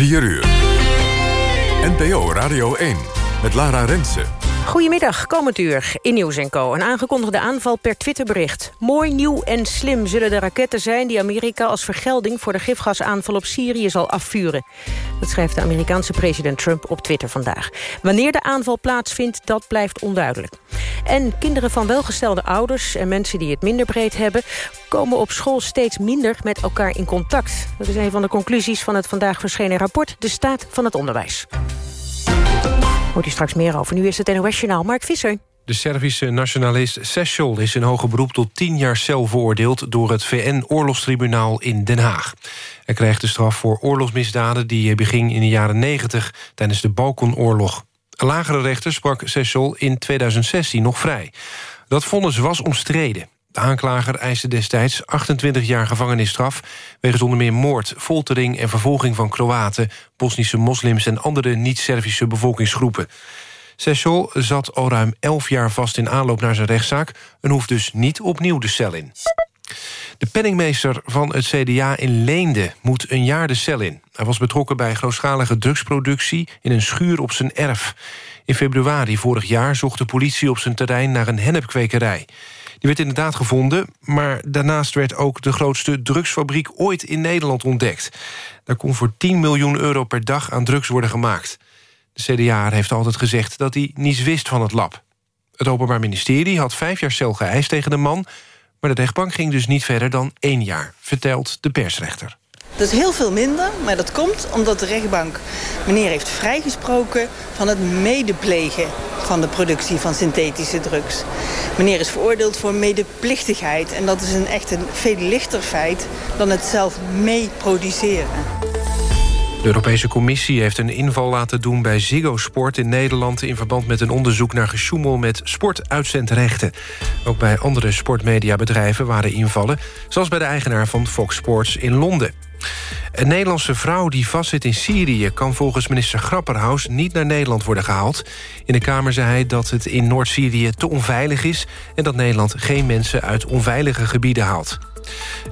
4 uur. NPO Radio 1 met Lara Rensen. Goedemiddag, komend uur in Nieuws Co. Een aangekondigde aanval per Twitterbericht. Mooi, nieuw en slim zullen de raketten zijn... die Amerika als vergelding voor de gifgasaanval op Syrië zal afvuren. Dat schrijft de Amerikaanse president Trump op Twitter vandaag. Wanneer de aanval plaatsvindt, dat blijft onduidelijk. En kinderen van welgestelde ouders en mensen die het minder breed hebben... komen op school steeds minder met elkaar in contact. Dat is een van de conclusies van het vandaag verschenen rapport... De Staat van het Onderwijs. Hoort u straks meer over. Nu is het NOS-journaal Mark Visser. De Servische nationalist Sessel is in hoger beroep tot tien jaar cel veroordeeld... door het VN-oorlogstribunaal in Den Haag. Hij krijgt de straf voor oorlogsmisdaden die beging in de jaren 90... tijdens de Balkanoorlog. Een lagere rechter sprak Sessel in 2016 nog vrij. Dat vonnis was omstreden. De aanklager eiste destijds 28 jaar gevangenisstraf... wegens onder meer moord, foltering en vervolging van Kroaten... Bosnische moslims en andere niet-Servische bevolkingsgroepen. Sessel zat al ruim 11 jaar vast in aanloop naar zijn rechtszaak... en hoeft dus niet opnieuw de cel in. De penningmeester van het CDA in Leende moet een jaar de cel in. Hij was betrokken bij grootschalige drugsproductie... in een schuur op zijn erf. In februari vorig jaar zocht de politie op zijn terrein naar een hennepkwekerij. Die werd inderdaad gevonden, maar daarnaast werd ook... de grootste drugsfabriek ooit in Nederland ontdekt. Daar kon voor 10 miljoen euro per dag aan drugs worden gemaakt. De CDA heeft altijd gezegd dat hij niets wist van het lab. Het Openbaar Ministerie had vijf jaar cel geëist tegen de man... maar de rechtbank ging dus niet verder dan één jaar, vertelt de persrechter. Dat is heel veel minder, maar dat komt omdat de rechtbank meneer heeft vrijgesproken van het medeplegen van de productie van synthetische drugs. Meneer is veroordeeld voor medeplichtigheid en dat is een echt een veel lichter feit dan het zelf meeproduceren. De Europese Commissie heeft een inval laten doen bij Ziggo Sport in Nederland... in verband met een onderzoek naar gesjoemel met sportuitzendrechten. Ook bij andere sportmediabedrijven waren invallen... zoals bij de eigenaar van Fox Sports in Londen. Een Nederlandse vrouw die vastzit in Syrië... kan volgens minister Grapperhaus niet naar Nederland worden gehaald. In de Kamer zei hij dat het in Noord-Syrië te onveilig is... en dat Nederland geen mensen uit onveilige gebieden haalt.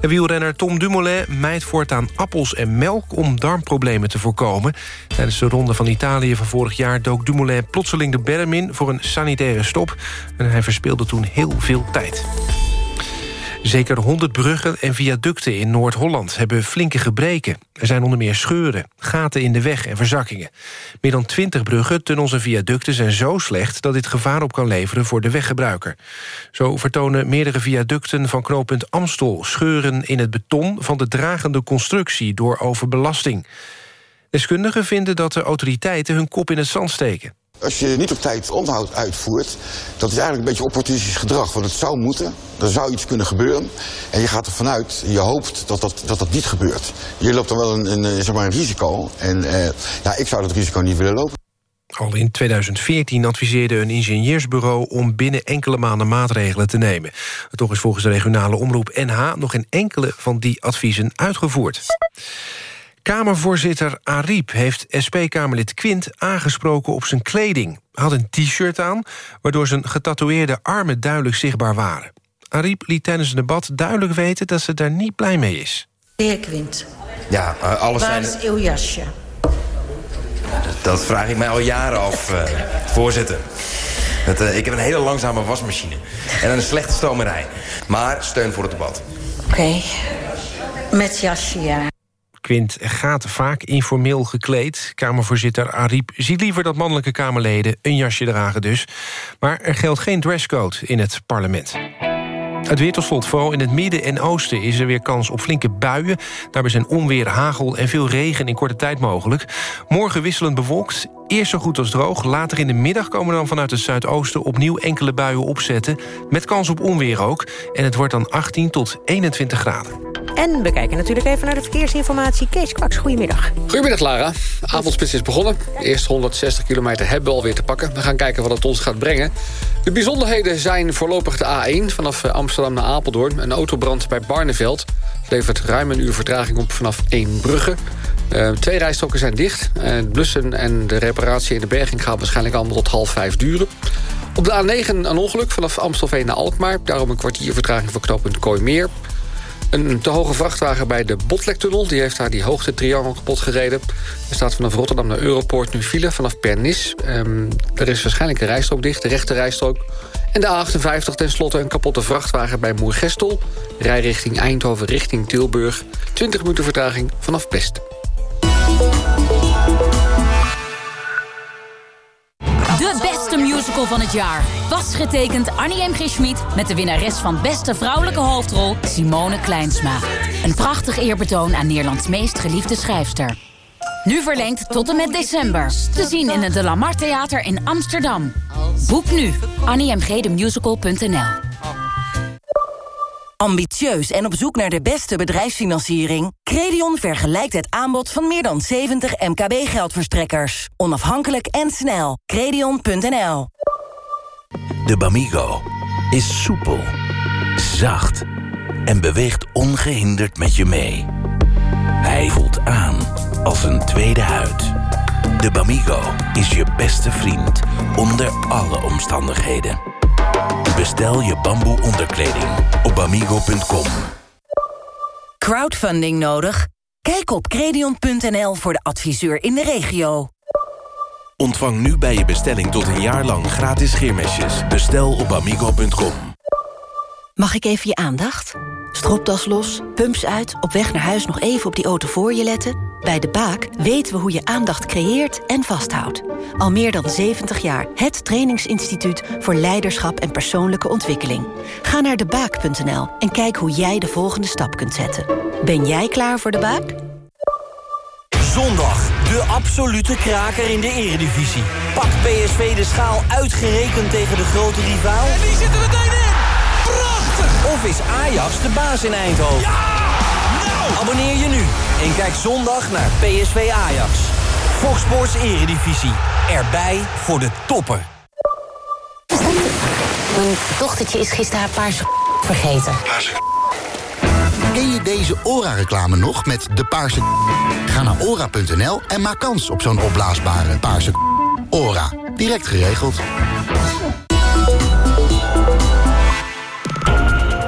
En wielrenner Tom Dumoulin mijt voortaan appels en melk... om darmproblemen te voorkomen. Tijdens de ronde van Italië van vorig jaar... dook Dumoulin plotseling de berm in voor een sanitaire stop. En hij verspeelde toen heel veel tijd. Zeker 100 bruggen en viaducten in Noord-Holland hebben flinke gebreken. Er zijn onder meer scheuren, gaten in de weg en verzakkingen. Meer dan 20 bruggen, tunnels en viaducten zijn zo slecht... dat dit gevaar op kan leveren voor de weggebruiker. Zo vertonen meerdere viaducten van knooppunt Amstel... scheuren in het beton van de dragende constructie door overbelasting. Deskundigen vinden dat de autoriteiten hun kop in het zand steken. Als je niet op tijd onderhoud uitvoert, dat is eigenlijk een beetje opportunistisch gedrag. Want het zou moeten, er zou iets kunnen gebeuren. En je gaat er vanuit, je hoopt dat dat, dat, dat niet gebeurt. Je loopt dan wel een, een, zeg maar een risico. En eh, ja, ik zou dat risico niet willen lopen. Al in 2014 adviseerde een ingenieursbureau om binnen enkele maanden maatregelen te nemen. Toch is volgens de regionale omroep NH nog geen enkele van die adviezen uitgevoerd. Kamervoorzitter Ariep heeft SP-Kamerlid Quint aangesproken op zijn kleding. Hij had een t-shirt aan, waardoor zijn getatoeëerde armen duidelijk zichtbaar waren. Ariep liet tijdens het debat duidelijk weten dat ze daar niet blij mee is. De heer Quint, Ja, uh, alles waar zijn... is uw jasje? Dat vraag ik mij al jaren af, uh, voorzitter. Dat, uh, ik heb een hele langzame wasmachine. En een slechte stomerij. Maar steun voor het debat. Oké, okay. met jasje, ja. Quint gaat vaak informeel gekleed. Kamervoorzitter Ariep ziet liever dat mannelijke Kamerleden... een jasje dragen dus. Maar er geldt geen dresscode in het parlement. Het weer tot slot, vooral in het midden en oosten... is er weer kans op flinke buien. Daarbij zijn onweer, hagel en veel regen in korte tijd mogelijk. Morgen wisselend bewolkt, eerst zo goed als droog. Later in de middag komen dan vanuit het zuidoosten... opnieuw enkele buien opzetten, met kans op onweer ook. En het wordt dan 18 tot 21 graden. En we kijken natuurlijk even naar de verkeersinformatie. Kees Kwaks, goedemiddag. Goedemiddag, Lara. Avondspits is begonnen. De eerste 160 kilometer hebben we alweer te pakken. We gaan kijken wat het ons gaat brengen. De bijzonderheden zijn voorlopig de A1 vanaf Amsterdam naar Apeldoorn. Een autobrand bij Barneveld levert ruim een uur vertraging op vanaf Eembrugge. Uh, twee rijstroken zijn dicht. Uh, het blussen en de reparatie in de berging gaat waarschijnlijk allemaal tot half vijf duren. Op de A9 een ongeluk vanaf Amstelveen naar Alkmaar. Daarom een kwartier vertraging voor knooppunt Kooimeer. Een te hoge vrachtwagen bij de Botlektunnel... die heeft daar die hoogte-triangel kapot gereden. Er staat vanaf Rotterdam naar Europoort nu file vanaf Pernis. Um, er is waarschijnlijk een rijstrook dicht, de rechte rijstrook. En de A58 tenslotte een kapotte vrachtwagen bij Moergestel. Rijrichting Eindhoven richting Tilburg. 20 minuten vertraging vanaf Pest. De beste musical van het jaar. Was getekend Annie M. G. Met de winnares van beste vrouwelijke hoofdrol Simone Kleinsma. Een prachtig eerbetoon aan Nederlands meest geliefde schrijfster. Nu verlengd tot en met december. Te zien in het De Lamar Theater in Amsterdam. Boek nu. AnnieMGDemusical.nl Ambitieus en op zoek naar de beste bedrijfsfinanciering? Credion vergelijkt het aanbod van meer dan 70 MKB-geldverstrekkers. Onafhankelijk en snel. Credion.nl De Bamigo is soepel, zacht en beweegt ongehinderd met je mee. Hij voelt aan als een tweede huid. De Bamigo is je beste vriend onder alle omstandigheden. Bestel je bamboe onderkleding op bamigo.com. Crowdfunding nodig? Kijk op credion.nl voor de adviseur in de regio. Ontvang nu bij je bestelling tot een jaar lang gratis scheermesjes. Bestel op amigo.com. Mag ik even je aandacht? Stropdas los, pumps uit, op weg naar huis nog even op die auto voor je letten? Bij De Baak weten we hoe je aandacht creëert en vasthoudt. Al meer dan 70 jaar het trainingsinstituut voor leiderschap en persoonlijke ontwikkeling. Ga naar debaak.nl en kijk hoe jij de volgende stap kunt zetten. Ben jij klaar voor De Baak? Zondag, de absolute kraker in de eredivisie. Pak PSV de schaal uitgerekend tegen de grote rivaal? En die zitten meteen in! Prachtig! Of is Ajax de baas in Eindhoven? Ja! Nou! Abonneer je nu en kijk zondag naar PSV Ajax. Fox Sports Eredivisie. Erbij voor de toppen. Mijn dochtertje is gisteren haar paarse vergeten. Ken je deze ORA-reclame nog met de paarse Ga naar ora.nl en maak kans op zo'n opblaasbare paarse ORA. Direct geregeld.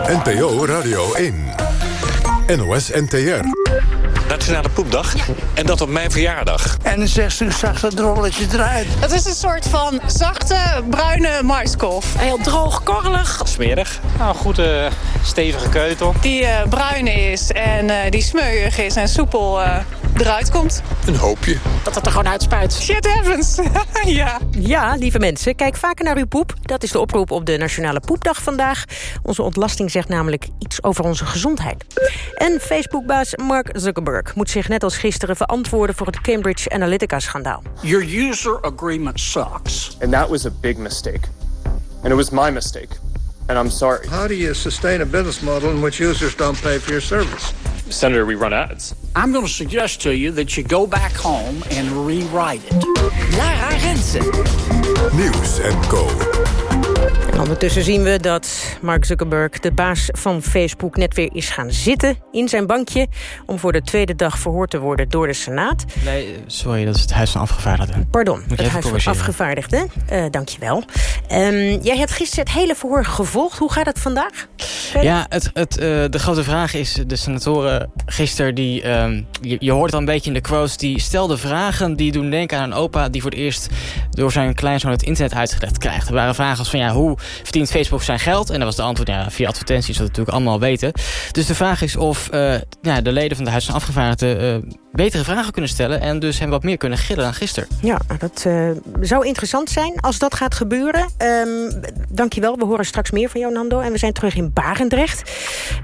NPO Radio 1. NOS NTR. Nationale Poepdag. En dat op mijn verjaardag. En dan zegt ze, zag dat rolletje eruit. Het is een soort van zachte, bruine maiskolf. Heel droog, korrelig. Smerig. Nou, een goede, stevige keutel. Die uh, bruin is en uh, die smeuig is en soepel uh, eruit komt. Een hoopje. Dat het er gewoon uitspuit. Shit happens. ja. Ja, lieve mensen, kijk vaker naar uw poep. Dat is de oproep op de Nationale Poepdag vandaag. Onze ontlasting zegt namelijk iets over onze gezondheid. En Facebookbaas Mark Zuckerberg moet zich net als gisteren verantwoorden voor het Cambridge Analytica-schandaal. Your user agreement sucks. And that was a big mistake. And it was my mistake. And I'm sorry. How do you sustain a business model in which users don't pay for your service? Senator, we run ads. I'm going to suggest to you that you go back home and rewrite it. Lara Rensen. Nieuws en Co. En ondertussen zien we dat Mark Zuckerberg, de baas van Facebook... net weer is gaan zitten in zijn bankje... om voor de tweede dag verhoord te worden door de Senaat. Nee, sorry, dat is het Huis van Afgevaardigden. Pardon, het Huis van Afgevaardigden. Uh, Dank je wel. Um, jij hebt gisteren het hele verhoor gevolgd. Hoe gaat het vandaag? Verder? Ja, het, het, uh, de grote vraag is... de senatoren gisteren, die, um, je, je hoort al een beetje in de quotes... die stelden vragen die doen denken aan een opa... die voor het eerst door zijn kleinzoon het internet uitgelegd krijgt. Er waren vragen als van ja, hoe verdient Facebook zijn geld? En dat was de antwoord, ja, via advertenties, dat natuurlijk allemaal weten. Dus de vraag is of ja, de leden van de Huis van Afgevaardigden... Uh, betere vragen kunnen stellen en dus hem wat meer kunnen gillen dan gisteren. Ja, dat uh, zou interessant zijn als dat gaat gebeuren. Um, dankjewel, we horen straks meer van jou, Nando. En we zijn terug in Barendrecht.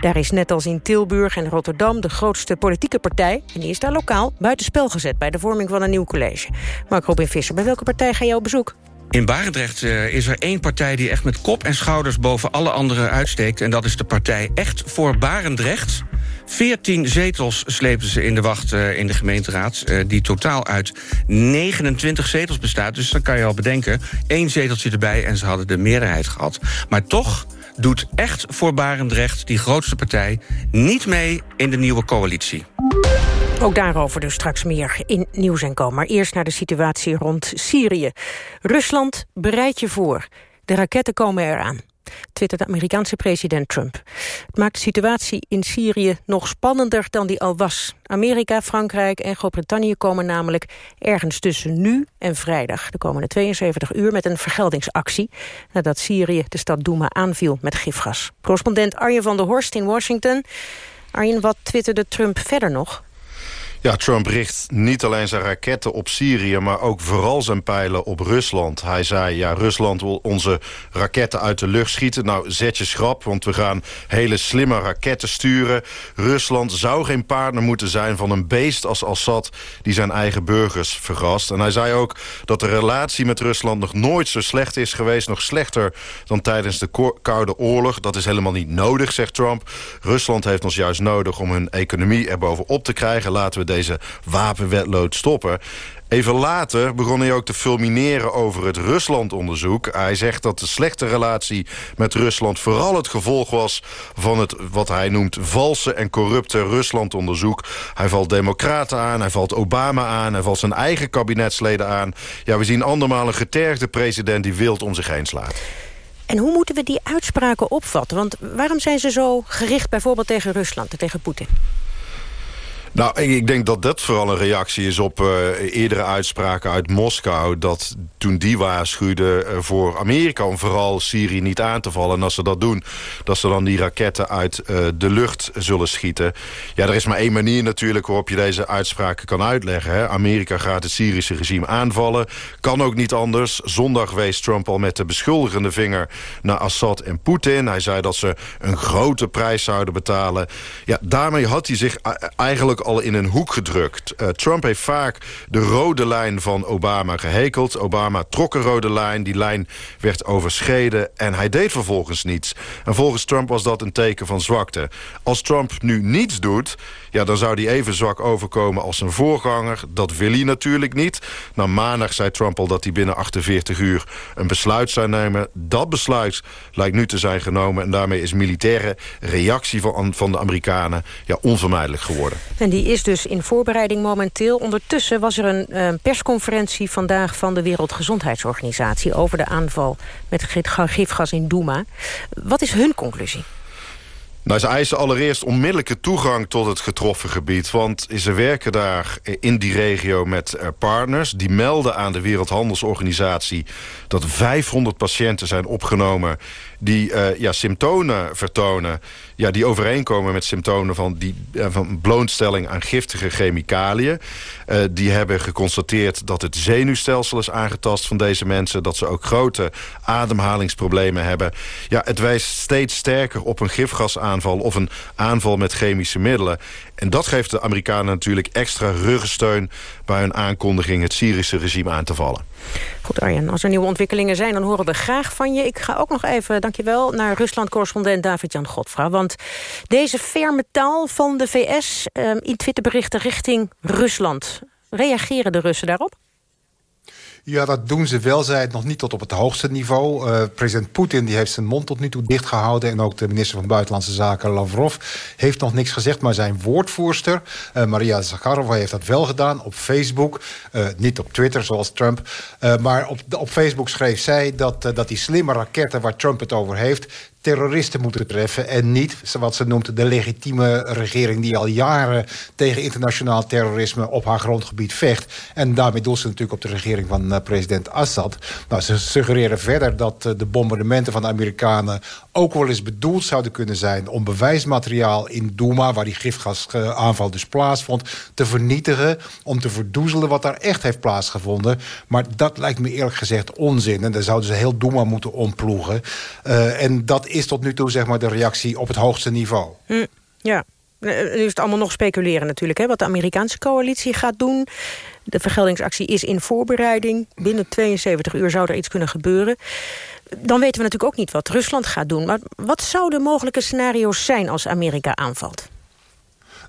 Daar is net als in Tilburg en Rotterdam de grootste politieke partij... en die is daar lokaal buitenspel gezet bij de vorming van een nieuw college. Mark Robin Visser, bij welke partij ga je op bezoek? In Barendrecht uh, is er één partij die echt met kop en schouders boven alle anderen uitsteekt. En dat is de partij Echt voor Barendrecht. 14 zetels slepen ze in de wacht uh, in de gemeenteraad... Uh, die totaal uit 29 zetels bestaat. Dus dan kan je al bedenken, één zeteltje erbij... en ze hadden de meerderheid gehad. Maar toch doet Echt voor Barendrecht, die grootste partij... niet mee in de nieuwe coalitie. Ook daarover dus straks meer in Nieuws en Kom. Maar eerst naar de situatie rond Syrië. Rusland, bereid je voor. De raketten komen eraan. twittert de Amerikaanse president Trump. Het maakt de situatie in Syrië nog spannender dan die al was. Amerika, Frankrijk en Groot-Brittannië komen namelijk ergens tussen nu en vrijdag... de komende 72 uur met een vergeldingsactie... nadat Syrië de stad Douma aanviel met gifgas. Correspondent Arjen van der Horst in Washington. Arjen, wat twitterde Trump verder nog? Ja, Trump richt niet alleen zijn raketten op Syrië... maar ook vooral zijn pijlen op Rusland. Hij zei, ja, Rusland wil onze raketten uit de lucht schieten. Nou, zet je schrap, want we gaan hele slimme raketten sturen. Rusland zou geen partner moeten zijn van een beest als Assad... die zijn eigen burgers vergast. En hij zei ook dat de relatie met Rusland nog nooit zo slecht is geweest... nog slechter dan tijdens de Koude Oorlog. Dat is helemaal niet nodig, zegt Trump. Rusland heeft ons juist nodig om hun economie erbovenop te krijgen. Laten we deze wapenwetlood stoppen. Even later begon hij ook te fulmineren over het Rusland-onderzoek. Hij zegt dat de slechte relatie met Rusland vooral het gevolg was... van het, wat hij noemt, valse en corrupte Rusland-onderzoek. Hij valt democraten aan, hij valt Obama aan... hij valt zijn eigen kabinetsleden aan. Ja, we zien andermaal een getergde president die wild om zich heen slaat. En hoe moeten we die uitspraken opvatten? Want waarom zijn ze zo gericht bijvoorbeeld tegen Rusland en tegen Poetin? Nou, ik denk dat dat vooral een reactie is op uh, eerdere uitspraken uit Moskou... dat toen die waarschuwden uh, voor Amerika om vooral Syrië niet aan te vallen... en als ze dat doen, dat ze dan die raketten uit uh, de lucht zullen schieten. Ja, er is maar één manier natuurlijk waarop je deze uitspraken kan uitleggen. Hè. Amerika gaat het Syrische regime aanvallen. Kan ook niet anders. Zondag wees Trump al met de beschuldigende vinger naar Assad en Poetin. Hij zei dat ze een grote prijs zouden betalen. Ja, daarmee had hij zich eigenlijk al in een hoek gedrukt. Uh, Trump heeft vaak de rode lijn van Obama gehekeld. Obama trok een rode lijn, die lijn werd overschreden... en hij deed vervolgens niets. En volgens Trump was dat een teken van zwakte. Als Trump nu niets doet, ja, dan zou hij even zwak overkomen als zijn voorganger. Dat wil hij natuurlijk niet. Nou, maandag zei Trump al dat hij binnen 48 uur een besluit zou nemen. Dat besluit lijkt nu te zijn genomen... en daarmee is militaire reactie van, van de Amerikanen ja, onvermijdelijk geworden. En die is dus in voorbereiding momenteel. Ondertussen was er een uh, persconferentie vandaag van de Wereldgezondheidsorganisatie... over de aanval met gifgas in Douma. Wat is hun conclusie? Nou, ze eisen allereerst onmiddellijke toegang tot het getroffen gebied. Want ze werken daar in die regio met eh, partners. Die melden aan de Wereldhandelsorganisatie... dat 500 patiënten zijn opgenomen die uh, ja, symptomen vertonen... Ja, die overeenkomen met symptomen van, die, uh, van blootstelling aan giftige chemicaliën. Uh, die hebben geconstateerd dat het zenuwstelsel is aangetast van deze mensen. Dat ze ook grote ademhalingsproblemen hebben. Ja, het wijst steeds sterker op een gifgasaanval of een aanval met chemische middelen. En dat geeft de Amerikanen natuurlijk extra ruggensteun... bij hun aankondiging het Syrische regime aan te vallen. Goed Arjen, als er nieuwe ontwikkelingen zijn... dan horen we graag van je. Ik ga ook nog even, dankjewel, naar Rusland-correspondent David-Jan Godfra. Want deze ferme taal van de VS uh, in Twitterberichten richting Rusland... reageren de Russen daarop? Ja, dat doen ze wel. Zij het nog niet tot op het hoogste niveau. Uh, president Poetin die heeft zijn mond tot nu toe dicht gehouden. En ook de minister van Buitenlandse Zaken, Lavrov, heeft nog niks gezegd. Maar zijn woordvoerster, uh, Maria Zakharova, heeft dat wel gedaan op Facebook. Uh, niet op Twitter, zoals Trump. maar op, op Facebook schreef zij dat, dat die slimme raketten waar Trump het over heeft terroristen moeten treffen... en niet wat ze noemt de legitieme regering... die al jaren tegen internationaal terrorisme op haar grondgebied vecht. En daarmee doelt ze natuurlijk op de regering van uh, president Assad. Nou, ze suggereren verder dat uh, de bombardementen van de Amerikanen... ook wel eens bedoeld zouden kunnen zijn om bewijsmateriaal in Douma... waar die gifgasaanval dus plaatsvond, te vernietigen... om te verdoezelen wat daar echt heeft plaatsgevonden. Maar dat lijkt me eerlijk gezegd onzin. En dan zouden ze heel Douma moeten omploegen. Uh, en dat is tot nu toe zeg maar, de reactie op het hoogste niveau. Hm, ja, nu is het allemaal nog speculeren natuurlijk, hè, wat de Amerikaanse coalitie gaat doen. De vergeldingsactie is in voorbereiding. Binnen 72 uur zou er iets kunnen gebeuren. Dan weten we natuurlijk ook niet wat Rusland gaat doen. Maar wat zouden mogelijke scenario's zijn als Amerika aanvalt?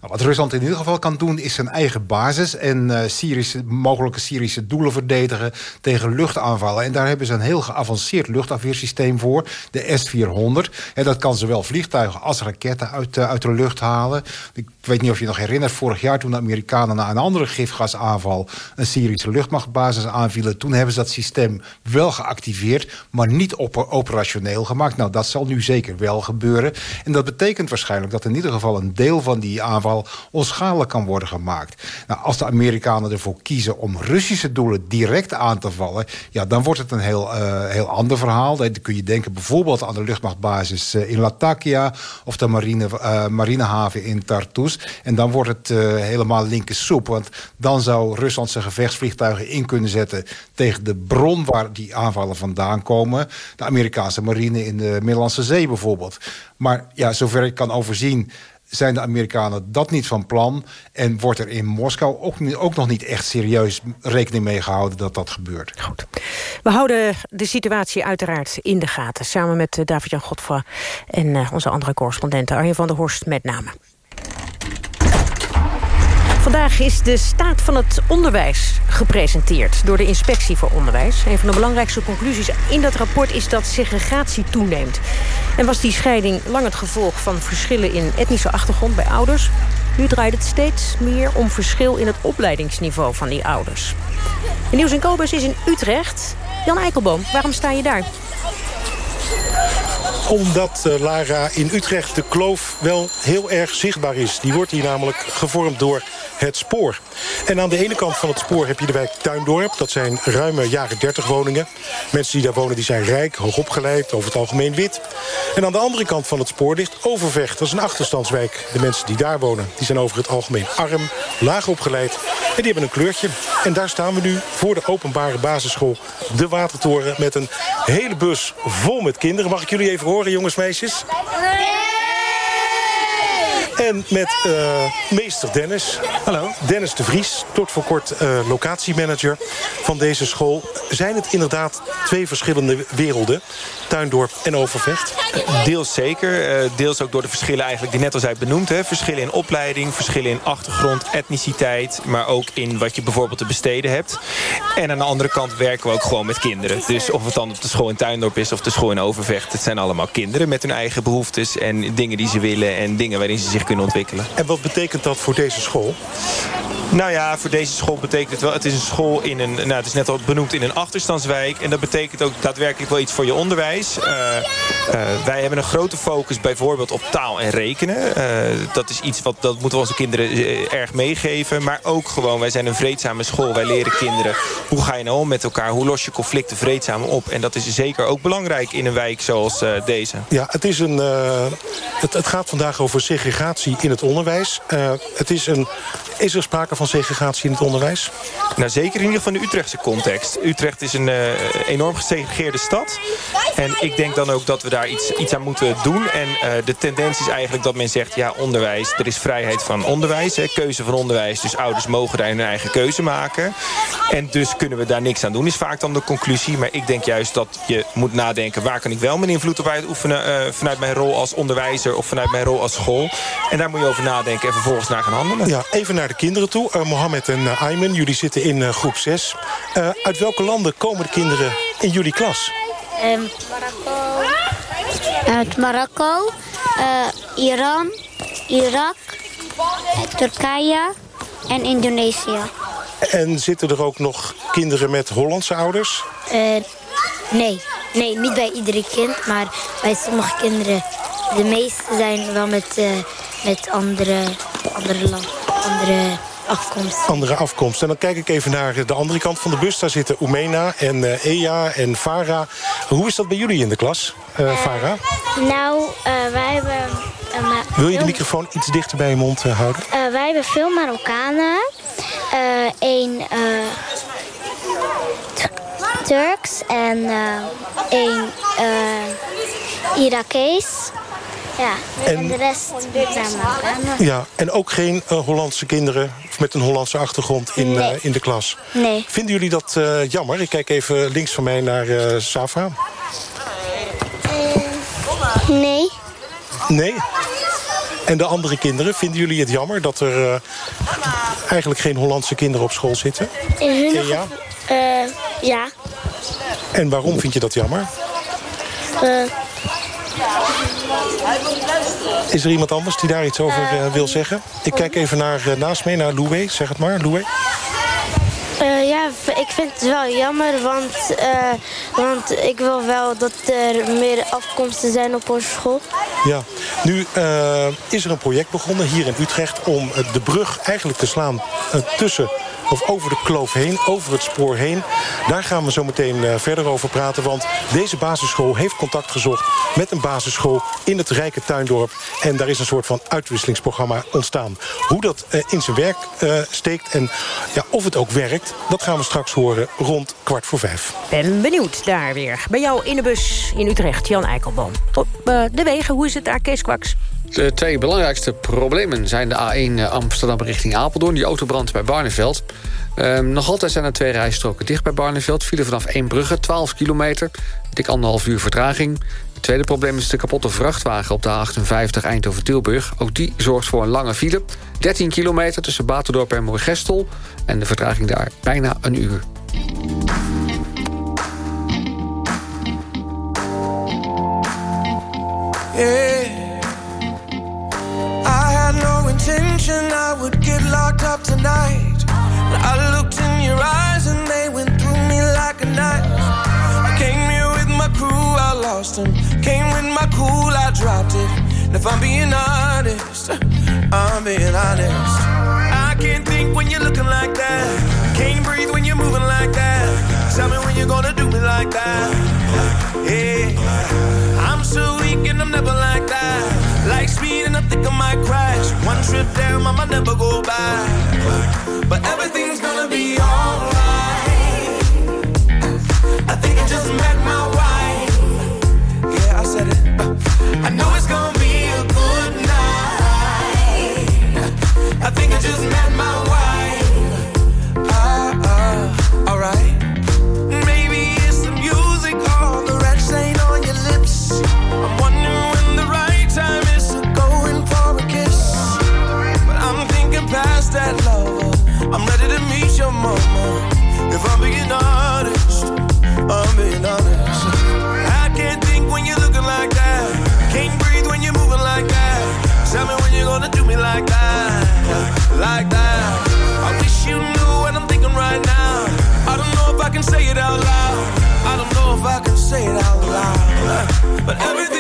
Nou, wat Rusland in ieder geval kan doen is zijn eigen basis... en uh, Syrische, mogelijke Syrische doelen verdedigen tegen luchtaanvallen. En daar hebben ze een heel geavanceerd luchtafweersysteem voor, de S-400. En dat kan zowel vliegtuigen als raketten uit, uh, uit de lucht halen. Ik weet niet of je nog herinnert, vorig jaar toen de Amerikanen... na een andere gifgasaanval een Syrische luchtmachtbasis aanvielen... toen hebben ze dat systeem wel geactiveerd, maar niet op operationeel gemaakt. Nou, dat zal nu zeker wel gebeuren. En dat betekent waarschijnlijk dat in ieder geval een deel van die aanval onschadelijk kan worden gemaakt. Nou, als de Amerikanen ervoor kiezen om Russische doelen direct aan te vallen... Ja, dan wordt het een heel, uh, heel ander verhaal. Dan kun je denken bijvoorbeeld aan de luchtmachtbasis uh, in Latakia... of de marine, uh, marinehaven in Tartus. En dan wordt het helemaal linker soep. Want dan zou Rusland zijn gevechtsvliegtuigen in kunnen zetten... tegen de bron waar die aanvallen vandaan komen. De Amerikaanse marine in de Middellandse Zee bijvoorbeeld. Maar ja, zover ik kan overzien zijn de Amerikanen dat niet van plan... en wordt er in Moskou ook, ook nog niet echt serieus rekening mee gehouden dat dat gebeurt. Goed. We houden de situatie uiteraard in de gaten... samen met David-Jan Godfra en uh, onze andere correspondenten... Arjen van der Horst met name. Vandaag is de staat van het onderwijs gepresenteerd door de Inspectie voor Onderwijs. Een van de belangrijkste conclusies in dat rapport is dat segregatie toeneemt. En was die scheiding lang het gevolg van verschillen in etnische achtergrond bij ouders? Nu draait het steeds meer om verschil in het opleidingsniveau van die ouders. De Nieuws in Kobus is in Utrecht. Jan Eikelboom, waarom sta je daar? Omdat, uh, Lara, in Utrecht de kloof wel heel erg zichtbaar is. Die wordt hier namelijk gevormd door het spoor. En aan de ene kant van het spoor heb je de wijk Tuindorp. Dat zijn ruime jaren 30 woningen. Mensen die daar wonen die zijn rijk, hoogopgeleid, over het algemeen wit. En aan de andere kant van het spoor ligt Overvecht. Dat is een achterstandswijk. De mensen die daar wonen, die zijn over het algemeen arm, laag opgeleid. En die hebben een kleurtje. En daar staan we nu voor de openbare basisschool De Watertoren... met een hele bus vol met kinderen. Mag ik jullie even horen, jongens, meisjes? En met uh, meester Dennis. Hallo. Dennis de Vries, tot voor kort uh, locatiemanager van deze school. Zijn het inderdaad twee verschillende werelden? Tuindorp en Overvecht? Deels zeker. Deels ook door de verschillen eigenlijk die net al zei benoemd. Hè. Verschillen in opleiding, verschillen in achtergrond, etniciteit. Maar ook in wat je bijvoorbeeld te besteden hebt. En aan de andere kant werken we ook gewoon met kinderen. Dus of het dan op de school in Tuindorp is of de school in Overvecht. Het zijn allemaal kinderen met hun eigen behoeftes en dingen die ze willen. En dingen waarin ze zich kunnen ontwikkelen. En wat betekent dat voor deze school? Nou ja, voor deze school betekent het wel... het is een school in een... nou, het is net al benoemd in een achterstandswijk. En dat betekent ook daadwerkelijk wel iets voor je onderwijs. Uh, uh, wij hebben een grote focus bijvoorbeeld op taal en rekenen. Uh, dat is iets wat dat moeten we onze kinderen erg meegeven. Maar ook gewoon, wij zijn een vreedzame school. Wij leren kinderen, hoe ga je nou om met elkaar? Hoe los je conflicten vreedzaam op? En dat is zeker ook belangrijk in een wijk zoals deze. Ja, het, is een, het, het, gaat vandaag over segregatie in het onderwijs. het is, een, is er sprake van segregatie in het onderwijs? Nou, zeker in ieder geval in de Utrechtse context. Utrecht is een uh, enorm gesegregeerde stad. En ik denk dan ook dat we daar iets, iets aan moeten doen. En uh, de tendens is eigenlijk dat men zegt... ja, onderwijs, er is vrijheid van onderwijs. Hè, keuze van onderwijs. Dus ouders mogen daar hun eigen keuze maken. En dus kunnen we daar niks aan doen, is vaak dan de conclusie. Maar ik denk juist dat je moet nadenken... waar kan ik wel mijn invloed op uitoefenen... Vanuit mijn rol als onderwijzer of vanuit mijn rol als school. En daar moet je over nadenken en vervolgens naar gaan handelen. Ja, even naar de kinderen toe. Uh, Mohammed en uh, Ayman, jullie zitten in uh, groep 6. uit welke landen komen de kinderen in jullie klas? Um, Marokko. Uit Marokko, Iran, Irak, Turkije en Indonesië. En zitten er ook nog kinderen met Hollandse ouders? nee. nee, niet bij iedere kind, maar bij sommige kinderen. De meeste zijn wel met, met andere, andere. Andere afkomst. Andere afkomst. En dan kijk ik even naar de andere kant van de bus. Daar zitten Oemena en uh, Ea en Farah. Hoe is dat bij jullie in de klas, uh, Farah? Nou, uh, wij hebben... Wil je de microfoon iets dichter bij je mond houden? wij hebben veel Marokkanen. Eén Turks en één Irakees. Ja, en, de rest zijn Ja, en ook geen uh, Hollandse kinderen met een Hollandse achtergrond in, nee. uh, in de klas. Nee. Vinden jullie dat uh, jammer? Ik kijk even links van mij naar Safa. nee. Nee? En de andere kinderen, vinden jullie het jammer... dat er eigenlijk geen Hollandse kinderen op school zitten? In hun ja? Ja. En waarom vind je dat jammer? Is er iemand anders die daar iets over uh, wil zeggen? Ik kijk even naar, uh, naast mij, naar Loué. Zeg het maar, Loué. Uh, ja, ik vind het wel jammer, want, want ik wil wel dat er meer afkomsten zijn op onze school. Ja, nu is er een project begonnen hier in Utrecht om de brug eigenlijk te slaan tussen of over de kloof heen, over het spoor heen. Daar gaan we zo meteen uh, verder over praten. Want deze basisschool heeft contact gezocht met een basisschool in het rijke tuindorp. En daar is een soort van uitwisselingsprogramma ontstaan. Hoe dat uh, in zijn werk uh, steekt en ja, of het ook werkt... dat gaan we straks horen rond kwart voor vijf. Ben benieuwd daar weer. Bij jou in de bus in Utrecht, Jan Eikelboom. Op de wegen, hoe is het daar, Kees Kwaks? De twee belangrijkste problemen zijn de A1 Amsterdam richting Apeldoorn... die autobrand bij Barneveld. Um, nog altijd zijn er twee rijstroken dicht bij Barneveld. Vielen vanaf Eembrugge, 12 kilometer. Dik anderhalf uur vertraging. Het tweede probleem is de kapotte vrachtwagen op de A58 Eindhoven-Tilburg. Ook die zorgt voor een lange file. 13 kilometer tussen Baterdorp en Moergestel. En de vertraging daar bijna een uur. Get locked up tonight. I looked in your eyes and they went through me like a knife. I came here with my crew, I lost them. Came with my cool, I dropped it. And if I'm being honest, I'm being honest. I can't think when you're looking like that. Can't breathe when you're moving like that. Tell me when you're gonna do me like that. Yeah, I'm so weak and I'm never like that. Like speed and I think I might crash. One trip down, I might never go back. But everything's gonna be alright. I think I just met my wife. Yeah, I said it. I know it's But everything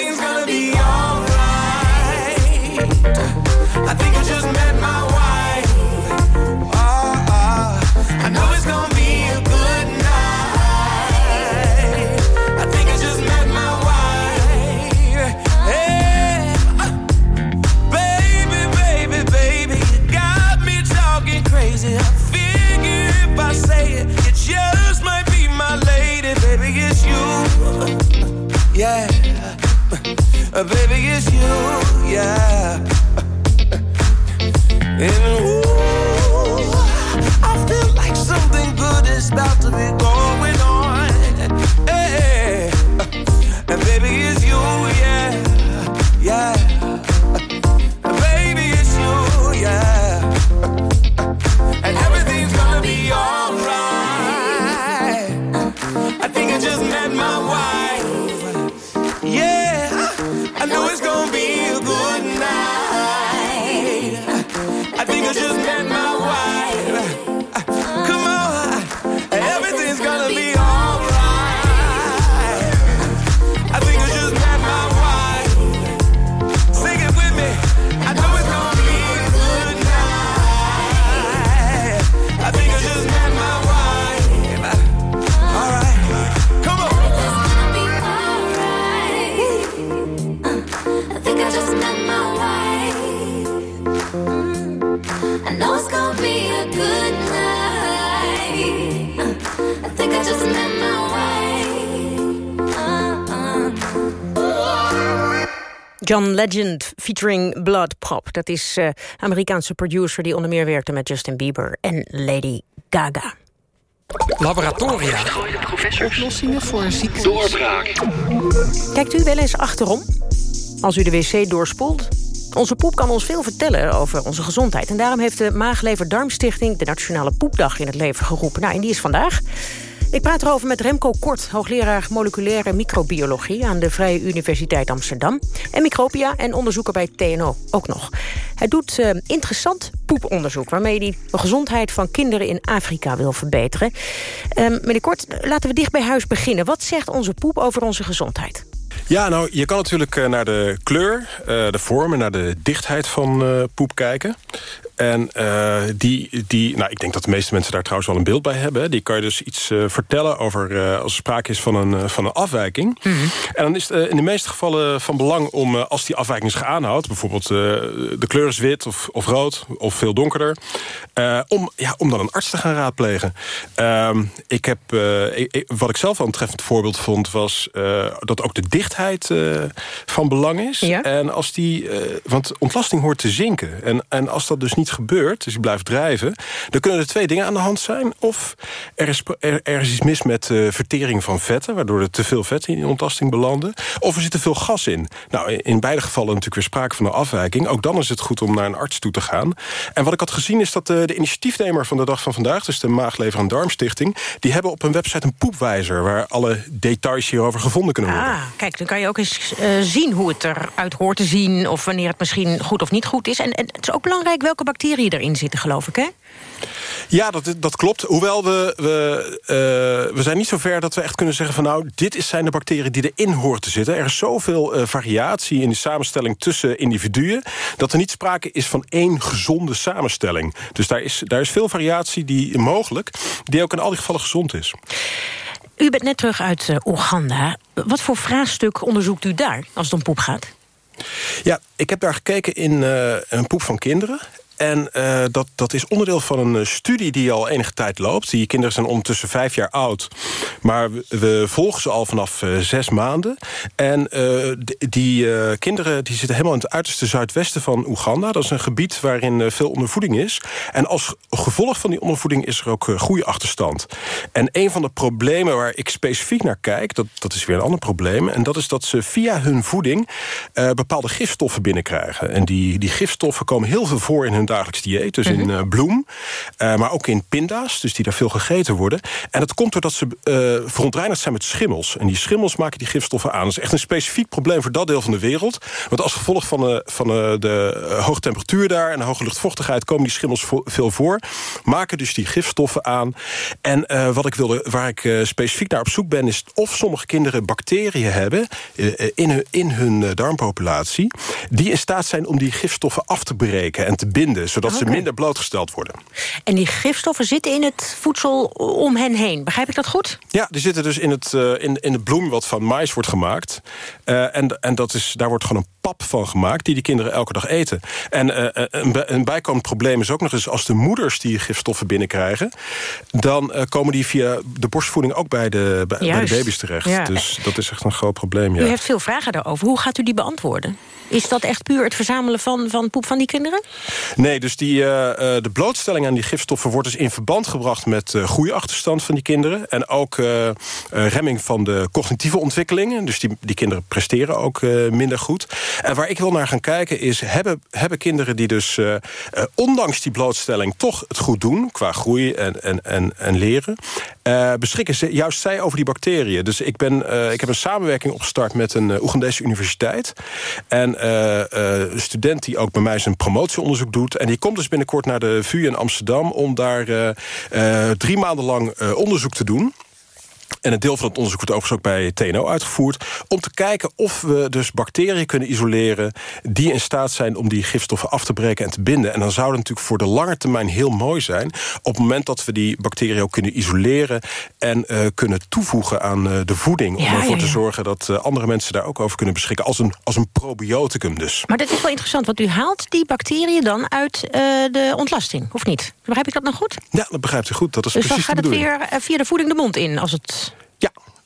Legend featuring Blood Pop. Dat is uh, Amerikaanse producer die onder meer werkte met Justin Bieber en Lady Gaga. Laboratoria. Oplossingen voor ziektes. Doorbraak. Kijkt u wel eens achterom? Als u de wc doorspoelt? Onze poep kan ons veel vertellen over onze gezondheid. En daarom heeft de Maag-Lever-Darmstichting... de Nationale Poepdag in het leven geroepen. Nou, en die is vandaag. Ik praat erover met Remco Kort, hoogleraar moleculaire microbiologie... aan de Vrije Universiteit Amsterdam. En microbia en onderzoeker bij TNO ook nog. Hij doet uh, interessant poeponderzoek... waarmee hij de gezondheid van kinderen in Afrika wil verbeteren. Uh, meneer Kort, laten we dicht bij huis beginnen. Wat zegt onze poep over onze gezondheid? Ja, nou, je kan natuurlijk uh, naar de kleur, uh, de vorm en naar de dichtheid van poep kijken. En die, die, nou, ik denk dat de meeste mensen daar trouwens wel een beeld bij hebben. Die kan je dus iets vertellen over als er sprake is van een, van een afwijking. Mm -hmm. En dan is het in de meeste gevallen van belang om, als die afwijking zich aanhoudt... bijvoorbeeld de kleur is wit of, of rood of veel donkerder... om, ja, om dan een arts te gaan raadplegen. Ehm, ik heb, ik, wat ik zelf een treffend voorbeeld vond... was dat ook de dichtheid van belang is. Ja? En als die, want ontlasting hoort te zinken. En, en als dat dus niet gebeurt, dus je blijft drijven... dan kunnen er twee dingen aan de hand zijn. Of er is, er, is iets mis met uh, vertering van vetten... waardoor er te veel vetten in ontlasting belanden. Of er zit te veel gas in. Nou, in beide gevallen natuurlijk weer sprake van een afwijking. Ook dan is het goed om naar een arts toe te gaan. En wat ik had gezien is dat de, de initiatiefnemer van de dag van vandaag... dus de Maaglever en Darmstichting... die hebben op een website een poepwijzer... waar alle details hierover gevonden kunnen worden. Ah, kijk, dan kan je ook eens uh, zien hoe het eruit hoort te zien... of wanneer het misschien goed of niet goed is. En, en het is ook belangrijk welke bacteriën erin zitten, geloof ik, hè? Ja, dat, dat klopt. Hoewel we, we, uh, we zijn niet zo ver dat we echt kunnen zeggen van... nou, dit zijn de bacteriën die erin horen te zitten. Er is zoveel uh, variatie in de samenstelling tussen individuen... dat er niet sprake is van één gezonde samenstelling. Dus daar is, daar is veel variatie die mogelijk... die ook in al die gevallen gezond is. U bent net terug uit uh, Oeganda. Wat voor vraagstuk onderzoekt u daar als het om poep gaat? Ja, ik heb daar gekeken in uh, een poep van kinderen. En uh, dat, dat is onderdeel van een studie die al enige tijd loopt. Die kinderen zijn ondertussen vijf jaar oud. Maar we, volgen ze al vanaf uh, zes maanden. En die kinderen die zitten helemaal in het uiterste zuidwesten van Oeganda. Dat is een gebied waarin veel ondervoeding is. En als gevolg van die ondervoeding is er ook groeiachterstand. En een van de problemen waar ik specifiek naar kijk... dat, dat is weer een ander probleem. En dat is dat ze via hun voeding bepaalde gifstoffen binnenkrijgen. En die, die gifstoffen komen heel veel voor in hun dagelijks dieet. Dus mm -hmm. in uh, bloem, uh, maar ook in pinda's, dus die daar veel gegeten worden. En dat komt doordat ze uh, verontreinigd zijn met schimmels. En die schimmels maken die gifstoffen aan. Dat is echt een specifiek probleem voor dat deel van de wereld. Want als gevolg van, de, van de, de hoge temperatuur daar... en de hoge luchtvochtigheid komen die schimmels vo veel voor. Maken dus die gifstoffen aan. En wat ik wilde, waar ik specifiek naar op zoek ben... is of sommige kinderen bacteriën hebben in hun, in hun darmpopulatie... die in staat zijn om die gifstoffen af te breken en te binden zodat okay. ze minder blootgesteld worden. En die gifstoffen zitten in het voedsel om hen heen. Begrijp ik dat goed? Ja, die zitten dus in, het, uh, in, in de bloem wat van mais wordt gemaakt. Uh, en en dat is, daar wordt gewoon een pap van gemaakt... die die kinderen elke dag eten. En uh, een, een bijkomend probleem is ook nog eens... als de moeders die gifstoffen binnenkrijgen... dan komen die via de borstvoeding ook bij de, bij, bij de baby's terecht. Ja. Dus dat is echt een groot probleem, ja. U heeft veel vragen daarover. Hoe gaat u die beantwoorden? Is dat echt puur het verzamelen van, van poep van die kinderen? Nee, dus die, uh, de blootstelling aan die gifstoffen wordt dus in verband gebracht met uh, groeiachterstand van die kinderen. En ook uh, remming van de cognitieve ontwikkelingen. Dus die, die kinderen presteren ook minder goed. En waar ik wil naar gaan kijken is, hebben, kinderen die dus ondanks die blootstelling toch het goed doen, qua groei en, en, en, en leren, beschikken ze juist zij over die bacteriën. Dus ik, ben, ik heb een samenwerking opgestart met een Oegandese universiteit. En een student die ook bij mij zijn promotieonderzoek doet. En die komt dus binnenkort naar de VU in Amsterdam... om daar drie maanden lang onderzoek te doen. En een deel van het onderzoek wordt overigens ook bij TNO uitgevoerd... om te kijken of we dus bacteriën kunnen isoleren... die in staat zijn om die gifstoffen af te breken en te binden. En dan zou het natuurlijk voor de lange termijn heel mooi zijn... op het moment dat we die bacteriën ook kunnen isoleren... en uh, kunnen toevoegen aan uh, de voeding... om ja, ervoor ja, ja. te zorgen dat uh, andere mensen daar ook over kunnen beschikken... als een, als een probioticum dus. Maar dat is wel interessant, want u haalt die bacteriën dan uit de ontlasting, of niet? Begrijp ik dat nou goed? Ja, dat begrijpt u goed. Dat is dus precies dan gaat het weer via de voeding de mond in, als het...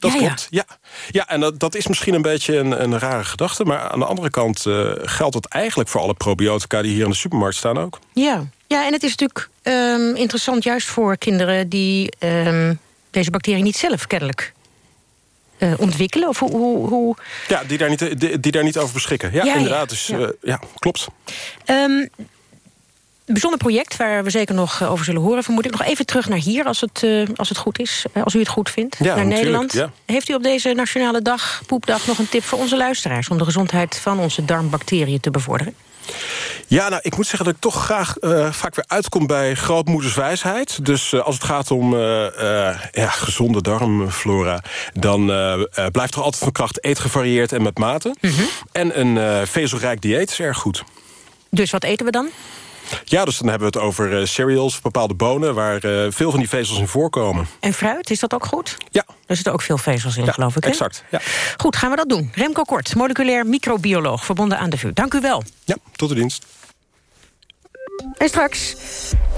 Ja, dat ja, klopt. Ja. ja. Ja, en dat, dat is misschien een beetje een, een rare gedachte... maar aan de andere kant uh, geldt het eigenlijk voor alle probiotica... die hier in de supermarkt staan ook. Ja, ja en het is natuurlijk um, interessant juist voor kinderen... die um, deze bacterie niet zelf kennelijk eh, ontwikkelen? Of hoe, hoe, hoe... Ja, die daar, niet, die, die daar niet over beschikken. Ja, Ja, ja, inderdaad. Dus, ja. eh, ja, klopt. Ehm, bijzonder project waar we zeker nog eh, over zullen horen. Vermoed ik nog even terug naar hier, als het, eh, als het goed is. eh, als u het goed vindt, Ja, naar Nederland. ja. Heeft u op deze nationale dag, poepdag, nog een tip voor onze luisteraars... om de gezondheid van onze darmbacteriën te bevorderen? Ja, nou, ik moet zeggen dat ik toch graag vaak weer uitkom bij grootmoederswijsheid. Dus als het gaat om ja, gezonde darmflora... dan blijft er altijd van kracht eet gevarieerd en met mate. En een vezelrijk dieet is erg goed. Dus wat eten we dan? Ja, dus dan hebben we het over eh, cereals, bepaalde bonen... waar eh, veel van die vezels in voorkomen. En fruit, is dat ook goed? Ja. Er zitten ook veel vezels in, Ja, geloof ik. hè? exact. Ja. Goed, gaan we dat doen. Remco Kort, moleculair microbioloog, verbonden aan de VU. Dank u wel. Ja, tot de dienst. En straks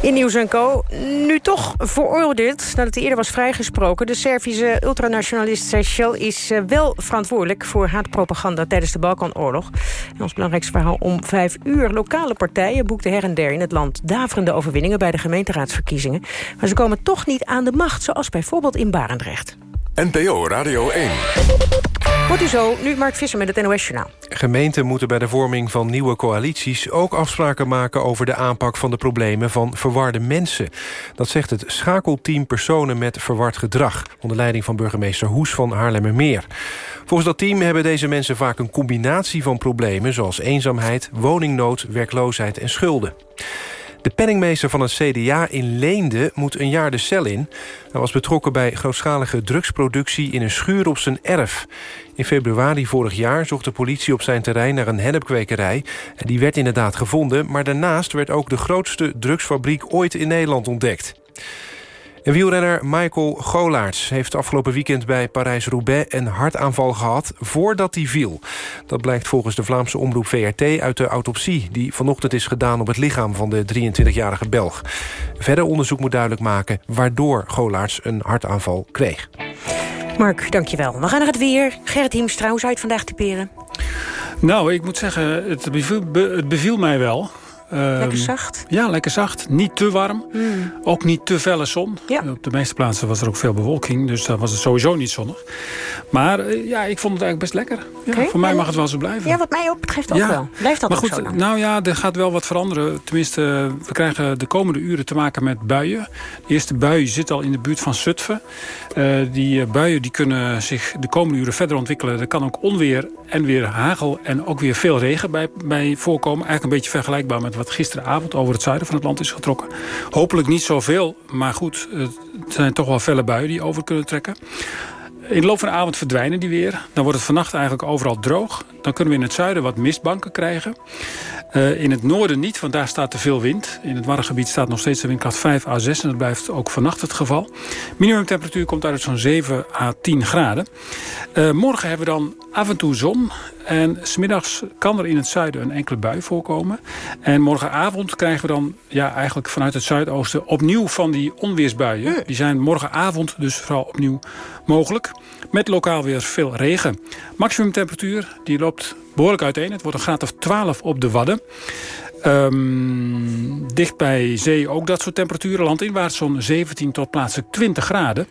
in Nieuws Co. Nu toch veroordeeld, nadat hij eerder was vrijgesproken. De Servische ultranationalist Seychelles is eh, wel verantwoordelijk... voor haatpropaganda tijdens de Balkanoorlog. En ons belangrijkste verhaal om vijf uur. Lokale partijen boekten her en der in het land... daverende overwinningen bij de gemeenteraadsverkiezingen. Maar ze komen toch niet aan de macht, zoals bijvoorbeeld in Barendrecht. NPO Radio 1. Wordt u zo, nu Mark Visser met het NOS-journaal. Gemeenten moeten bij de vorming van nieuwe coalities... ook afspraken maken over de aanpak van de problemen van verwarde mensen. Dat zegt het schakelteam personen met verward gedrag... onder leiding van burgemeester Hoes van Haarlemmermeer. Volgens dat team hebben deze mensen vaak een combinatie van problemen... zoals eenzaamheid, woningnood, werkloosheid en schulden. De penningmeester van het CDA in Leende moet een jaar de cel in. Hij was betrokken bij grootschalige drugsproductie in een schuur op zijn erf. In februari vorig jaar zocht de politie op zijn terrein naar een hennepkwekerij. En die werd inderdaad gevonden, maar daarnaast werd ook de grootste drugsfabriek ooit in Nederland ontdekt. En wielrenner Michael Golaerts heeft afgelopen weekend bij Parijs-Roubaix een hartaanval gehad voordat hij viel. Dat blijkt volgens de Vlaamse omroep VRT uit de autopsie die vanochtend is gedaan op het lichaam van de 23-jarige Belg. Verder onderzoek moet duidelijk maken waardoor Golaerts een hartaanval kreeg. Mark, dankjewel. We gaan naar het weer. Gerrit Hiemstra, hoe zou je het vandaag typeren? Nou, ik moet zeggen, het beviel, be- het beviel mij wel. Ehm, Lekker zacht? Ja, lekker zacht. Niet te warm. Hmm. Ook niet te felle zon. Op de meeste plaatsen was er ook veel bewolking. Dus dan was het sowieso niet zonnig. Maar eh, ja, ik vond het eigenlijk best lekker. Ja. Voor mij En- mag het wel zo blijven. Ja, wat mij ook betreft ook wel. Blijft dat maar goed, zo lang? Nou ja, er gaat wel wat veranderen. Tenminste, we krijgen de komende uren te maken met buien. De eerste bui zit al in de buurt van Zutphen. Eh, die eh, buien die kunnen zich de komende uren verder ontwikkelen. Er kan ook onweer en weer hagel en ook weer veel regen bij, bij voorkomen. Eigenlijk een beetje vergelijkbaar met wat gisteravond over het zuiden van het land is getrokken. Hopelijk niet zoveel, maar goed, het zijn toch wel felle buien die over kunnen trekken. In de loop van de avond verdwijnen die weer. Dan wordt het vannacht eigenlijk overal droog. Dan kunnen we in het zuiden wat mistbanken krijgen. Eh, in het noorden niet, want daar staat te veel wind. In het Waddengebied staat nog steeds de windkracht 5 à 6... en dat blijft ook vannacht het geval. Minimumtemperatuur komt uit zo'n 7 à 10 graden. Eh, morgen hebben we dan af en toe zon. En smiddags kan er in het zuiden een enkele bui voorkomen. En morgenavond krijgen we dan ja, eigenlijk vanuit het zuidoosten... opnieuw van die onweersbuien. Die zijn morgenavond dus vooral opnieuw mogelijk. Met lokaal weer veel regen. Maximumtemperatuur die loopt behoorlijk uiteen. Het wordt een graad of 12 op de Wadden. Ehm, dicht bij zee ook dat soort temperaturen. Landinwaarts zo'n 17 tot plaatselijk 20 graden.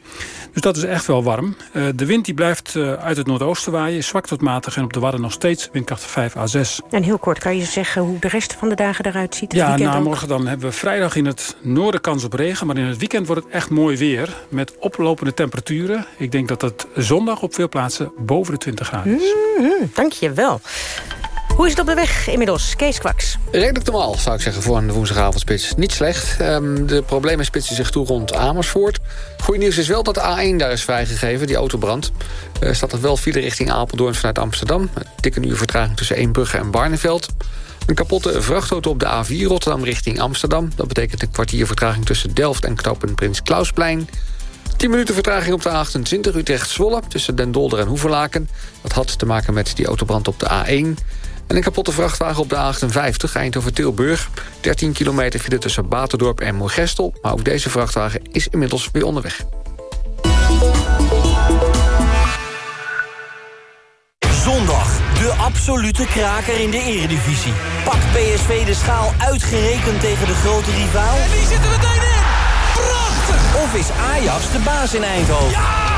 Dus dat is echt wel warm. Eh, de wind die blijft eh, uit het noordoosten waaien. Zwak tot matig en op de Wadden nog steeds windkracht 5 à 6. En heel kort, kan je zeggen hoe de rest van de dagen eruit ziet? Ja, na ook? morgen dan hebben we vrijdag in het noorden kans op regen. Maar in het weekend wordt het echt mooi weer. Met oplopende temperaturen. Ik denk dat het zondag op veel plaatsen boven de 20 graden is. Mhm, Dank je wel. Hoe is het op de weg inmiddels? Kees Kwaks. Redelijk normaal, zou ik zeggen, voor een woensdagavondspits. Niet slecht. Ehm, de problemen spitsen zich toe rond Amersfoort. Goeie nieuws is wel dat de A1 daar is vrijgegeven, die autobrand. Er staat er wel file richting Apeldoorn vanuit Amsterdam. Een dikke uur vertraging tussen Eembrugge en Barneveld. Een kapotte vrachtauto op de A4 Rotterdam richting Amsterdam. Dat betekent een kwartier vertraging tussen Delft en knooppunt Prins Klausplein. 10 minuten vertraging op de A28 Utrecht-Zwolle... tussen Den Dolder en Hoeverlaken. Dat had te maken met die autobrand op de A1. En een kapotte vrachtwagen op de A58 Eindhoven-Tilburg. 13 kilometer file tussen Baterdorp en Moergestel. Maar ook deze vrachtwagen is inmiddels weer onderweg. Zondag, de absolute kraker in de eredivisie. Pakt PSV de schaal uitgerekend tegen de grote rivaal? En die zitten meteen in! Prachtig! Of is Ajax de baas in Eindhoven? Ja!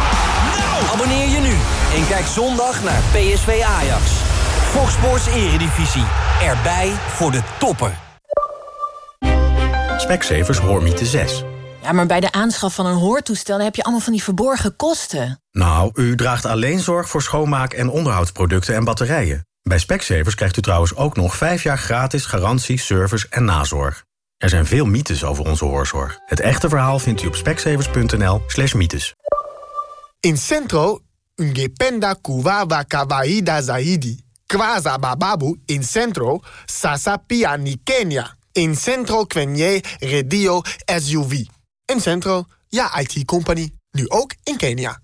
Nou! Abonneer je nu En kijk zondag naar PSV Ajax. Fox Sports Eredivisie. Erbij voor de toppen. Specsavers Hoormiete 6. Ja, maar bij de aanschaf van een hoortoestel heb je allemaal van die verborgen kosten. Nou, u draagt alleen zorg voor schoonmaak- en onderhoudsproducten en batterijen. Bij Specsavers krijgt u trouwens ook nog 5 jaar gratis garantie, service en nazorg. Er zijn veel mythes over onze hoorzorg. Het echte verhaal vindt u op specsavers.nl slash mythes. In Centro, ungependa kuwawa kawaida zaidi. Kwaza bababu in Centro, sasa pia ni Kenya. In Centro kwenye redio SUV. In Centro, ja IT-company. Nu ook in Kenia.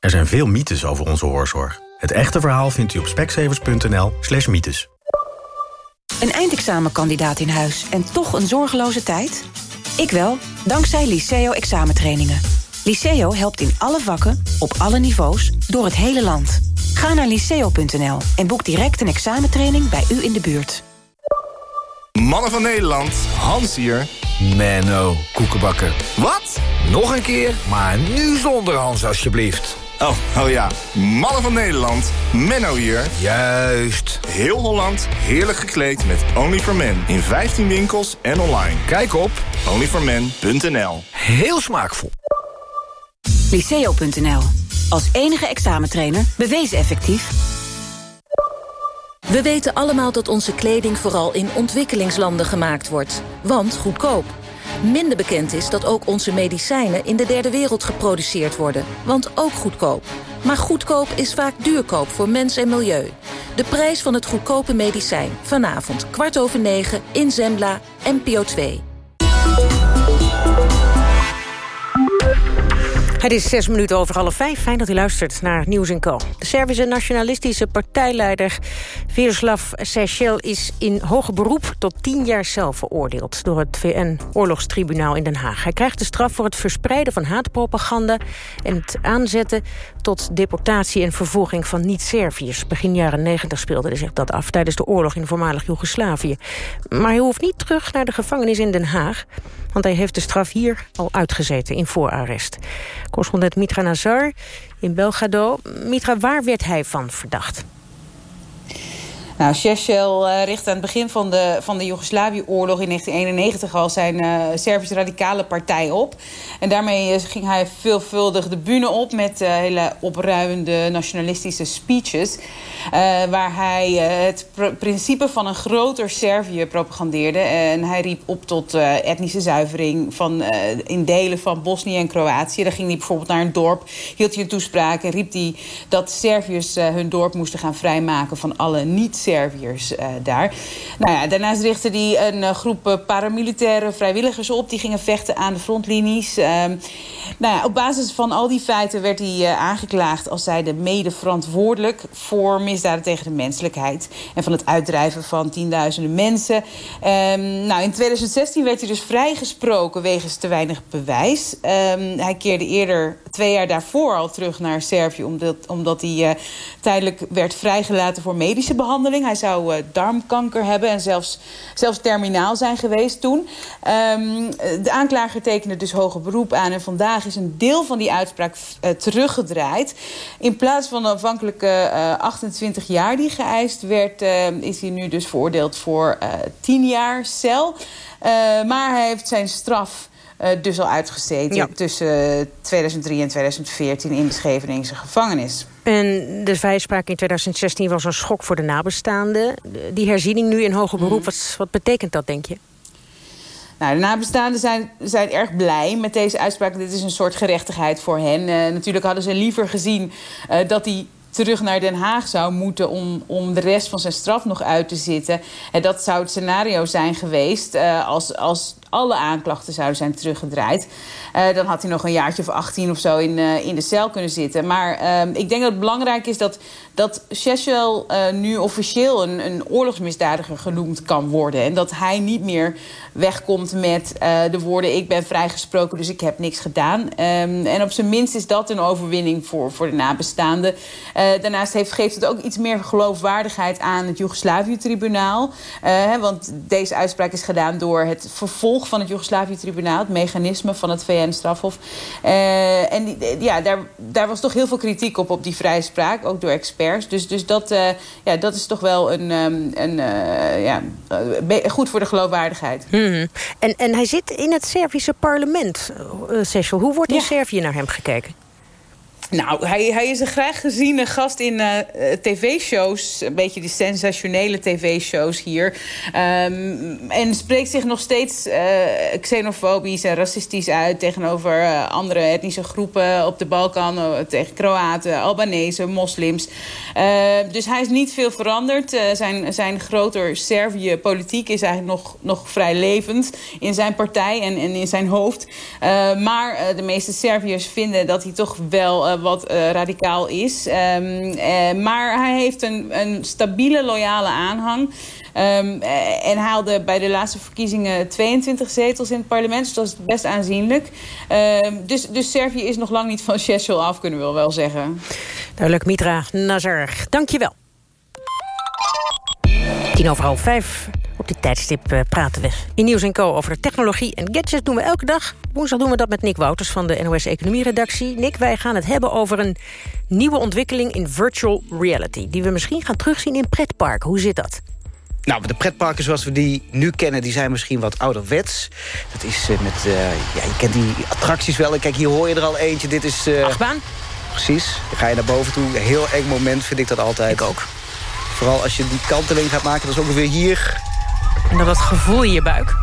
Er zijn veel mythes over onze hoorzorg. Het echte verhaal vindt u op specsavers.nl slash mythes. Een eindexamenkandidaat in huis en toch een zorgeloze tijd? Ik wel, dankzij Liceo examentrainingen. Liceo helpt in alle vakken, op alle niveaus, door het hele land. Ga naar liceo.nl en boek direct een examentraining bij u in de buurt. Mannen van Nederland, Hans hier. Menno, koekenbakker. Wat? Nog een keer, maar nu zonder Hans alsjeblieft. Oh, oh ja. Mannen van Nederland, Menno hier. Juist. Heel Holland, heerlijk gekleed met Only for Men. In 15 winkels en online. Kijk op onlyformen.nl Heel smaakvol. Liceo.nl. Als enige examentrainer bewezen effectief. We weten allemaal dat onze kleding vooral in ontwikkelingslanden gemaakt wordt. Want goedkoop. Minder bekend is dat ook onze medicijnen in de derde wereld geproduceerd worden. Want ook goedkoop. Maar goedkoop is vaak duurkoop voor mens en milieu. De prijs van het goedkope medicijn. Vanavond kwart over negen in Zembla, NPO 2. Het is zes minuten over half vijf. Fijn dat u luistert naar Nieuws Co. De Servische nationalistische partijleider Veroslav Seychelles is in hoger beroep tot tien jaar cel veroordeeld door het VN-oorlogstribunaal in Den Haag. Hij krijgt de straf voor het verspreiden van haatpropaganda en het aanzetten tot deportatie en vervolging van niet-Serviërs. Begin jaren negentig speelde zich dat af tijdens de oorlog in voormalig Joegoslavië. Maar hij hoeft niet terug naar de gevangenis in Den Haag, want hij heeft de straf hier al uitgezeten in voorarrest. Correspondent Mitra Nazar in Belgrado. Mitra, waar werd hij van verdacht? Nou, Shechel uh, richtte aan het begin van de, van de Joegoslavië-oorlog in 1991 al zijn uh, Servische radicale partij op. En daarmee uh, ging hij veelvuldig de bühne op met hele opruimende nationalistische speeches. waar hij het pr principe van een groter Servië propagandeerde. En hij riep op tot etnische zuivering van, in delen van Bosnië en Kroatië. Dan ging hij bijvoorbeeld naar een dorp, hield hij een toespraak en riep hij dat Serviërs hun dorp moesten gaan vrijmaken van alle niet Serviërs uh, daar. Nou ja, daarnaast richtte hij een uh, groep uh, paramilitaire vrijwilligers op. Die gingen vechten aan de frontlinies. Nou ja, op basis van al die feiten werd hij aangeklaagd... als zijde mede verantwoordelijk voor misdaden tegen de menselijkheid... en van het uitdrijven van tienduizenden mensen. Um, nou, in 2016 werd hij dus vrijgesproken wegens te weinig bewijs. Um, hij keerde eerder, twee jaar daarvoor al terug naar Servië... omdat, omdat hij tijdelijk werd vrijgelaten voor medische behandeling. Hij zou uh, darmkanker hebben en zelfs, zelfs terminaal zijn geweest toen. Um, de aanklager tekende dus hoger beroep aan. En vandaag is een deel van die uitspraak uh, teruggedraaid. In plaats van de aanvankelijke uh, 28 jaar die geëist werd... is hij nu dus veroordeeld voor 10 jaar cel. maar hij heeft zijn straf... Uh, dus al uitgezeten ja. tussen 2003 en 2014 in de Scheveningse gevangenis. En de vrijspraak in 2016 was een schok voor de nabestaanden. Die herziening nu in hoger beroep, mm. wat, wat betekent dat, denk je? Nou, de nabestaanden zijn, zijn erg blij met deze uitspraak. Dit is een soort gerechtigheid voor hen. Uh, natuurlijk hadden ze liever gezien uh, dat die terug naar Den Haag zou moeten om, om de rest van zijn straf nog uit te zitten. En dat zou het scenario zijn geweest als, als alle aanklachten zouden zijn teruggedraaid. Uh, dan had hij nog een jaartje of 18 of zo in, uh, in de cel kunnen zitten. Maar uh, ik denk dat het belangrijk is dat, dat Shechel nu officieel een, een oorlogsmisdadiger genoemd kan worden. En dat hij niet meer wegkomt met de woorden... ik ben vrijgesproken, dus ik heb niks gedaan. Um, en op zijn minst is dat een overwinning voor, voor de nabestaanden. daarnaast heeft, geeft het ook iets meer geloofwaardigheid aan het Joegoslavië-tribunaal. want deze uitspraak is gedaan door het vervolg gevolg van het Joegoslavië-tribunaal, het mechanisme van het VN-strafhof. Uh, en die, ja, daar, daar was toch heel veel kritiek op, op die vrijspraak, ook door experts. Dus, dus dat, uh, ja, dat is toch wel een, um, een, uh, ja, goed voor de geloofwaardigheid. Hmm. En, en hij zit in het Servische parlement, Sessel. Hoe wordt in ja. Servië naar hem gekeken? Nou, hij, hij is een graag geziene gast in uh, tv-shows. Een beetje die sensationele tv-shows hier. Um, en spreekt zich nog steeds uh, xenofobisch en racistisch uit... tegenover uh, andere etnische groepen op de Balkan. tegen Kroaten, Albanese, moslims. dus hij is niet veel veranderd. zijn, zijn groter Servië-politiek is eigenlijk nog, nog vrij levend... in zijn partij en, en in zijn hoofd. maar de meeste Serviërs vinden dat hij toch wel wat uh, radicaal is. Um, uh, maar hij heeft een, een stabiele, loyale aanhang. Um, en haalde bij de laatste verkiezingen 22 zetels in het parlement. Dus dat is best aanzienlijk. Um, dus, dus Servië is nog lang niet van Shechel af, kunnen we wel zeggen. Duidelijk, Mitra Nazar. Dank je wel. Tien over half vijf. Op dit tijdstip uh, praten we in Nieuws Co over de technologie en gadgets doen we elke dag. Woensdag doen we dat met Nick Wouters van de NOS Economie-redactie. Nick, wij gaan het hebben over een nieuwe ontwikkeling in virtual reality... die we misschien gaan terugzien in pretparken. Hoe zit dat? Nou, de pretparken zoals we die nu kennen, die zijn misschien wat ouderwets. Dat is uh, met, uh, ja, je kent die attracties wel. Kijk, hier hoor je er al eentje. Dit is... Uh, Achtbaan? Precies. Dan ga je naar boven toe. Een heel eng moment vind ik dat altijd. Ik ook. Vooral als je die kanteling gaat maken. Dat is ongeveer hier. En dan dat gevoel in je buik.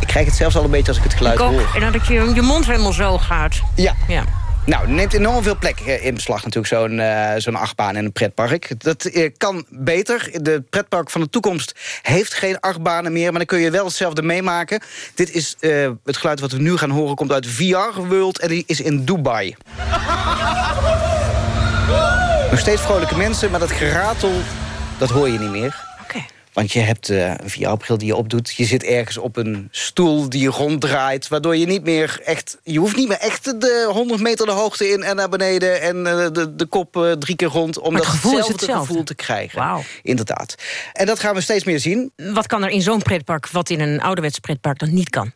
Ik krijg het zelfs al een beetje als ik het geluid ik ook. hoor. En dat je, je mond helemaal zo gaat. Ja. ja. Nou, neemt enorm veel plek in beslag natuurlijk, zo'n uh, zo'n achtbaan en een pretpark. Dat uh, kan beter. De pretpark van de toekomst heeft geen achtbanen meer... maar dan kun je wel hetzelfde meemaken. Dit is uh, het geluid wat we nu gaan horen, komt uit VR World... en die is in Dubai. Nog steeds vrolijke mensen, maar dat geratel, dat hoor je niet meer. Want je hebt uh, een VR-bril die je opdoet. Je zit ergens op een stoel die ronddraait. Waardoor je niet meer echt... Je hoeft niet meer echt de 100 meter de hoogte in en naar beneden... en uh, de, de kop uh, drie keer rond. Om dat hetzelfde, hetzelfde, gevoel te krijgen. Wow. Inderdaad. En dat gaan we steeds meer zien. Wat kan er in zo'n pretpark wat in een ouderwets pretpark dan niet kan?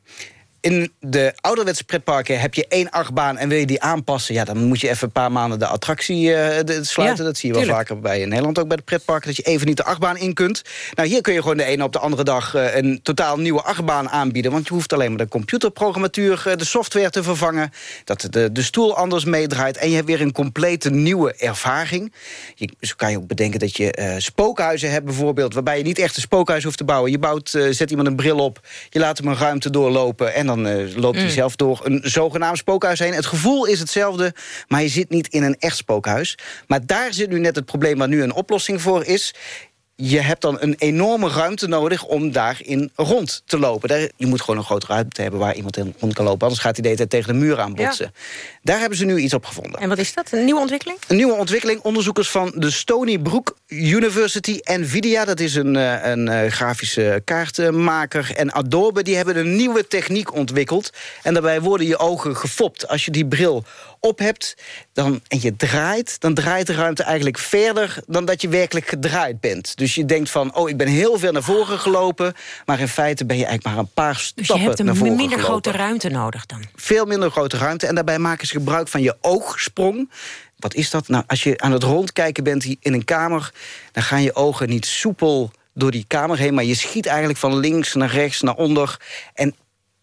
In de ouderwetse pretparken heb je één achtbaan... en wil je die aanpassen, ja, dan moet je even een paar maanden de attractie uh, de, sluiten. Ja, dat zie je wel tuurlijk. vaker bij in Nederland ook bij de pretparken... dat je even niet de achtbaan in kunt. Nou, hier kun je gewoon de ene op de andere dag... Uh, een totaal nieuwe achtbaan aanbieden. Want je hoeft alleen maar de computerprogrammatuur, uh, de software te vervangen... dat de, de stoel anders meedraait... en je hebt weer een complete nieuwe ervaring. Je, zo kan je ook bedenken dat je spookhuizen hebt bijvoorbeeld... waarbij je niet echt een spookhuis hoeft te bouwen. Je bouwt, zet iemand een bril op, je laat hem een ruimte doorlopen... en dan uh, loopt hij Mm. zelf door een zogenaamd spookhuis heen. Het gevoel is hetzelfde, maar je zit niet in een echt spookhuis. Maar daar zit nu net het probleem waar nu een oplossing voor is je hebt dan een enorme ruimte nodig om daarin rond te lopen. Je moet gewoon een grote ruimte hebben waar iemand in rond kan lopen. Anders gaat hij de hele tijd tegen de muur aan botsen. Ja. Daar hebben ze nu iets op gevonden. En wat is dat? Een nieuwe ontwikkeling? Een nieuwe ontwikkeling. Onderzoekers van de Stony Brook University, NVIDIA... dat is een, uh, een uh, grafische kaartenmaker, en Adobe... die hebben een nieuwe techniek ontwikkeld. En daarbij worden je ogen gefopt. Als je die bril op hebt dan, en je draait... dan draait de ruimte eigenlijk verder dan dat je werkelijk gedraaid bent. Dus je denkt van, oh, ik ben heel ver naar voren gelopen... maar in feite ben je eigenlijk maar een paar stappen Dus je hebt naar voren een minder gelopen. grote ruimte nodig dan? Veel minder grote ruimte. En daarbij maken ze gebruik van je oogsprong. Wat is dat? Nou, als je aan het rondkijken bent in een kamer... dan gaan je ogen niet soepel door die kamer heen... maar je schiet eigenlijk van links naar rechts, naar onder. En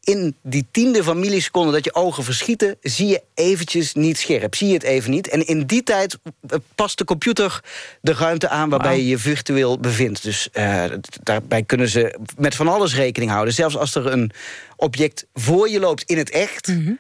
in die tiende van milliseconden dat je ogen verschieten... zie je eventjes niet scherp, zie je het even niet. En in die tijd eh, past de computer de ruimte aan... waarbij je je virtueel bevindt. Dus uh, daarbij kunnen ze met van alles rekening houden. Zelfs als er een object voor je loopt in het echt... Mhm.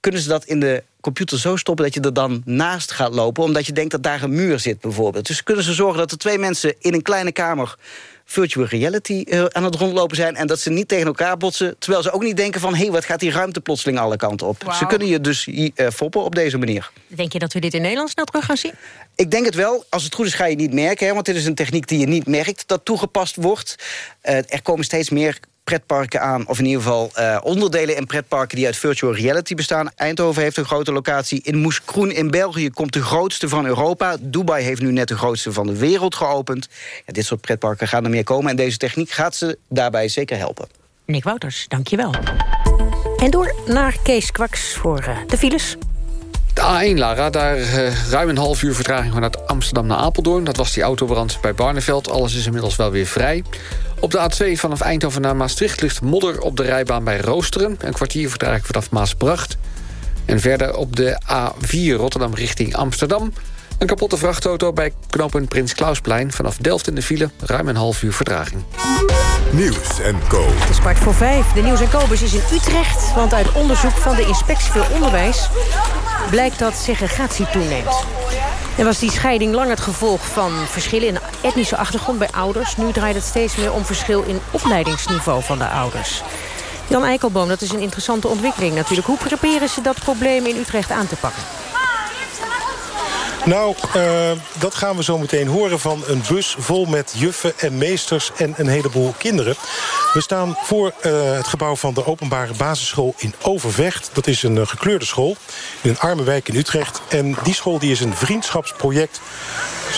Kunnen ze dat in de computer zo stoppen dat je er dan naast gaat lopen... omdat je denkt dat daar een muur zit bijvoorbeeld. Dus kunnen ze zorgen dat er twee mensen in een kleine kamer virtual reality uh, aan het rondlopen zijn... en dat ze niet tegen elkaar botsen... terwijl ze ook niet denken van... hé, hey, wat gaat die ruimte plotseling alle kanten op. Ze kunnen je dus uh, foppen op deze manier. Denk je dat we dit in Nederland snel terug gaan zien? Ik denk het wel. Als het goed is ga je het niet merken. Hè, want dit is een techniek die je niet merkt dat toegepast wordt. Uh, er komen steeds meer pretparken aan, of in ieder geval uh, onderdelen in pretparken die uit virtual reality bestaan. Eindhoven heeft een grote locatie. In Moeskroen in België komt de grootste van Europa. Dubai heeft nu net de grootste van de wereld geopend. Ja, dit soort pretparken gaan er meer komen en deze techniek gaat ze daarbij zeker helpen. Nick Wouters, dank je wel. En door naar Kees Kwaks voor uh, de files. De A1, Lara, daar uh, ruim een half uur vertraging vanuit Amsterdam naar Apeldoorn. Dat was die autobrand bij Barneveld. Alles is inmiddels wel weer vrij. Op de A2 vanaf Eindhoven naar Maastricht ligt modder op de rijbaan bij Roosteren. Een kwartier vertraging vanaf Maasbracht. En verder op de A4 Rotterdam richting Amsterdam. Een kapotte vrachtauto bij knooppunt Prins Klausplein. Vanaf Delft in de file, ruim een half uur vertraging. Nieuws en Co. Het is kwart voor vijf. De Nieuws en Co-bus is in Utrecht. Want uit onderzoek van de Inspectie voor Onderwijs... blijkt dat segregatie toeneemt. En was die scheiding lang het gevolg van verschillen in etnische achtergrond bij ouders. Nu draait het steeds meer om verschil in opleidingsniveau van de ouders. Jan Eikelboom, dat is een interessante ontwikkeling natuurlijk. Hoe proberen ze dat probleem in Utrecht aan te pakken? Nou, uh, dat gaan we zo meteen horen van een bus vol met juffen en meesters en een heleboel kinderen. We staan voor uh, het gebouw van de openbare basisschool in Overvecht. Dat is een uh, gekleurde school in een arme wijk in Utrecht. En die school die is een vriendschapsproject,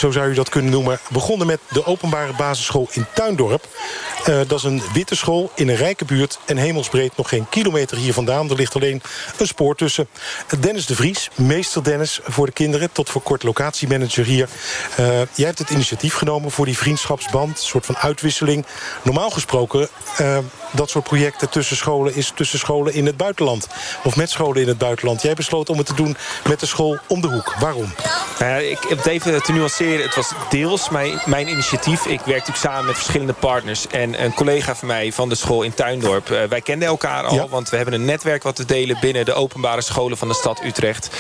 zo zou je dat kunnen noemen. Begonnen met de openbare basisschool in Tuindorp. dat is een witte school in een rijke buurt en hemelsbreed nog geen kilometer hier vandaan. Er ligt alleen een spoor tussen. Dennis de Vries, meester Dennis voor de kinderen, tot voor kort locatiemanager hier. Uh, jij hebt het initiatief genomen voor die vriendschapsband. Een soort van uitwisseling. Normaal gesproken, uh, dat soort projecten tussen scholen... is tussen scholen in het buitenland. Of met scholen in het buitenland. Jij besloot om het te doen met de school om de hoek. Waarom? Nou ik heb het even te nuanceren. Het was deels mijn, mijn initiatief. Ik werk natuurlijk samen met verschillende partners. En een collega van mij van de school in Tuindorp. Uh, wij kenden elkaar al, ja. want we hebben een netwerk wat we delen... binnen de openbare scholen van de stad Utrecht.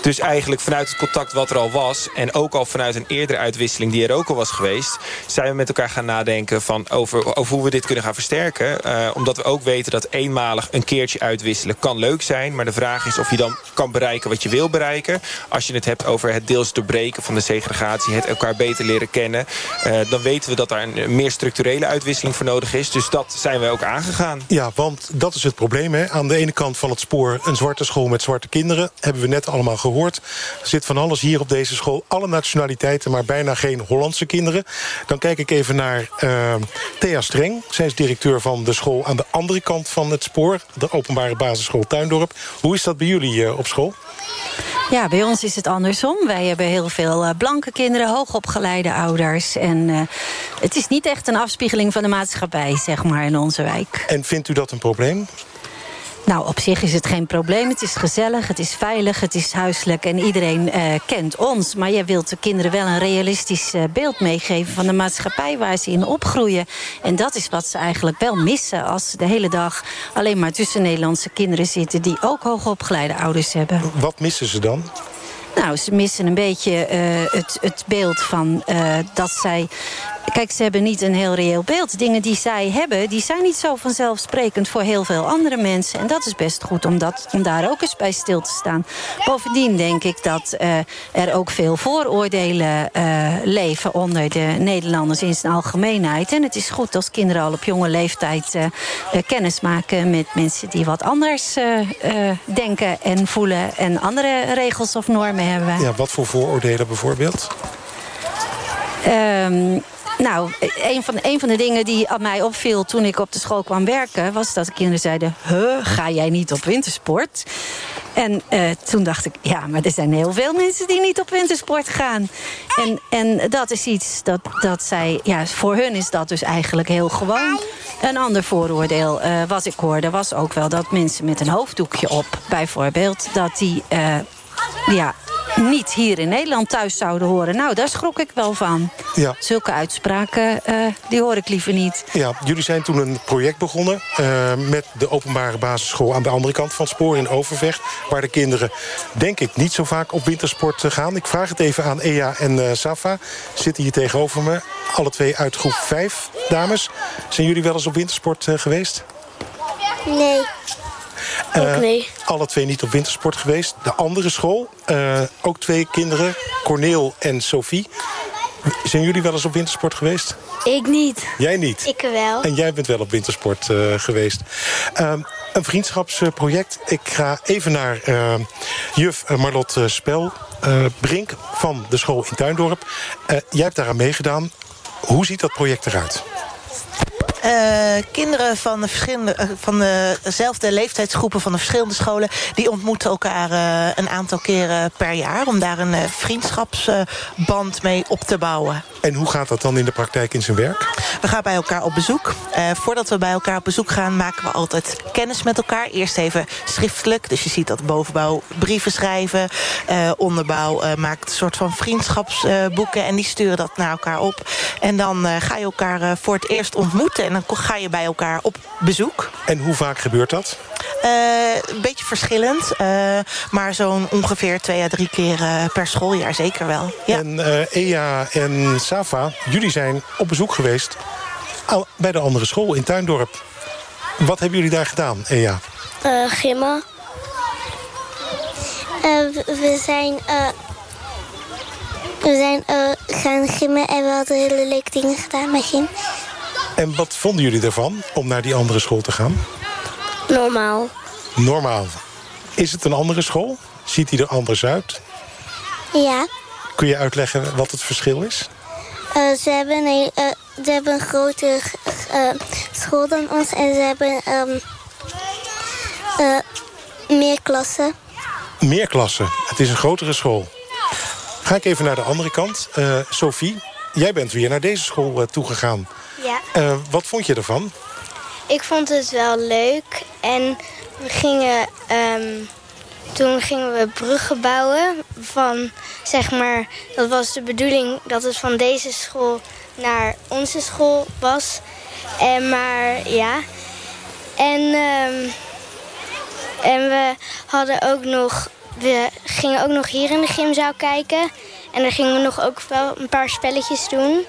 Dus eigenlijk vanuit het contact wat er al was... en ook al vanuit een eerdere uitwisseling die er ook al was geweest... zijn we met elkaar gaan nadenken van over, over hoe we dit kunnen gaan versterken. Uh, omdat we ook weten dat eenmalig een keertje uitwisselen kan leuk zijn. Maar de vraag is of je dan kan bereiken wat je wil bereiken. Als je het hebt over het deels doorbreken van de segregatie... het elkaar beter leren kennen... Uh, dan weten we dat daar een meer structurele uitwisseling voor nodig is. Dus dat zijn we ook aangegaan. Ja, want dat is het probleem. Hè? Aan de ene kant van het spoor een zwarte school met zwarte kinderen. Hebben we net allemaal gehoord. Er zit van alles hier op deze school. Alle nationaliteiten, maar bijna geen Hollandse kinderen. Dan kijk ik even naar uh, Thea Streng. Zij is directeur van de school aan de andere kant van het spoor. De openbare basisschool Tuindorp. Hoe is dat bij jullie uh, op school? Ja, bij ons is het andersom. Wij hebben heel veel uh, blanke kinderen, hoogopgeleide ouders. En uh, het is niet echt een afspiegeling van de maatschappij, zeg maar, in onze wijk. En vindt u dat een probleem? Nou, op zich is het geen probleem. Het is gezellig, het is veilig, het is huiselijk en iedereen uh, kent ons. Maar je wilt de kinderen wel een realistisch uh, beeld meegeven... van de maatschappij waar ze in opgroeien. En dat is wat ze eigenlijk wel missen... als ze de hele dag alleen maar tussen Nederlandse kinderen zitten... die ook hoogopgeleide ouders hebben. Wat missen ze dan? Nou, ze missen een beetje uh, het, het beeld van uh, dat zij... Kijk, ze hebben niet een heel reëel beeld. Dingen die zij hebben, die zijn niet zo vanzelfsprekend voor heel veel andere mensen. En dat is best goed om, dat, om daar ook eens bij stil te staan. Bovendien denk ik dat uh, er ook veel vooroordelen leven onder de Nederlanders in zijn algemeenheid. En het is goed als kinderen al op jonge leeftijd kennis maken met mensen die wat anders denken en voelen. En andere regels of normen hebben. Ja, wat voor vooroordelen bijvoorbeeld? Um, nou, een van, van de dingen die aan mij opviel toen ik op de school kwam werken... was dat de kinderen zeiden, huh, ga jij niet op wintersport? En uh, toen dacht ik, ja, maar er zijn heel veel mensen die niet op wintersport gaan. En, en dat is iets dat, dat zij, ja, voor hun is dat dus eigenlijk heel gewoon. Een ander vooroordeel uh, wat ik hoorde was ook wel dat mensen met een hoofddoekje op, bijvoorbeeld, dat die... Uh, ja, niet hier in Nederland thuis zouden horen. Nou, daar schrok ik wel van. Ja. Zulke uitspraken, uh, die hoor ik liever niet. Ja, jullie zijn toen een project begonnen... Uh, met de openbare basisschool aan de andere kant van het spoor in Overvecht... waar de kinderen, denk ik, niet zo vaak op wintersport gaan. Ik vraag het even aan Ea en uh, Safa. Zitten hier tegenover me. Alle twee uit groep 5, dames. Zijn jullie wel eens op wintersport geweest? Nee. Uh, nee. Alle twee niet op wintersport geweest. De andere school, uh, ook twee kinderen, Corneel en Sophie. Zijn jullie wel eens op wintersport geweest? Ik niet. Jij niet? Ik wel. En jij bent wel op wintersport uh, geweest. Um, een vriendschapsproject. Ik ga even naar juf Marlot Spel, Brink van de school in Tuindorp. jij hebt daaraan meegedaan. Hoe ziet dat project eruit? Eh, kinderen van, de verschillende, eh, van dezelfde leeftijdsgroepen van de verschillende scholen... die ontmoeten elkaar eh, een aantal keren per jaar... om daar een vriendschapsband mee op te bouwen. En hoe gaat dat dan in de praktijk in zijn werk? We gaan bij elkaar op bezoek. voordat we bij elkaar op bezoek gaan maken we altijd kennis met elkaar. Eerst even schriftelijk, dus je ziet dat bovenbouw brieven schrijven. onderbouw maakt een soort van vriendschapsboeken... en die sturen dat naar elkaar op. En dan ga je elkaar voor het eerst ontmoeten dan ga je bij elkaar op bezoek. En hoe vaak gebeurt dat? Uh, een beetje verschillend. Uh, maar zo'n ongeveer twee à drie keer uh, per schooljaar zeker wel. Ja. En Ea en Safa, jullie zijn op bezoek geweest... bij de andere school in Tuindorp. Wat hebben jullie daar gedaan, Ea? gimmen. we zijn... we zijn gaan gimmen en we hadden hele leuke dingen gedaan met gym. En wat vonden jullie ervan om naar die andere school te gaan? Normaal. Normaal. Is het een andere school? Ziet die er anders uit? Ja. Kun je uitleggen wat het verschil is? Uh, ze, hebben een, uh, ze hebben een grotere uh, school dan ons en ze hebben um, meer klassen. Meer klassen. Het is een grotere school. Ga ik even naar de andere kant. Sophie, jij bent weer naar deze school toegegaan. Ja. Uh, wat vond je ervan? Ik vond het wel leuk. En we gingen... Um, toen gingen we bruggen bouwen van, zeg maar... Dat was de bedoeling dat het van deze school naar onze school was. En maar, ja... En, um, en we hadden ook nog... We gingen ook nog hier in de gymzaal kijken. En dan gingen we nog ook wel een paar spelletjes doen.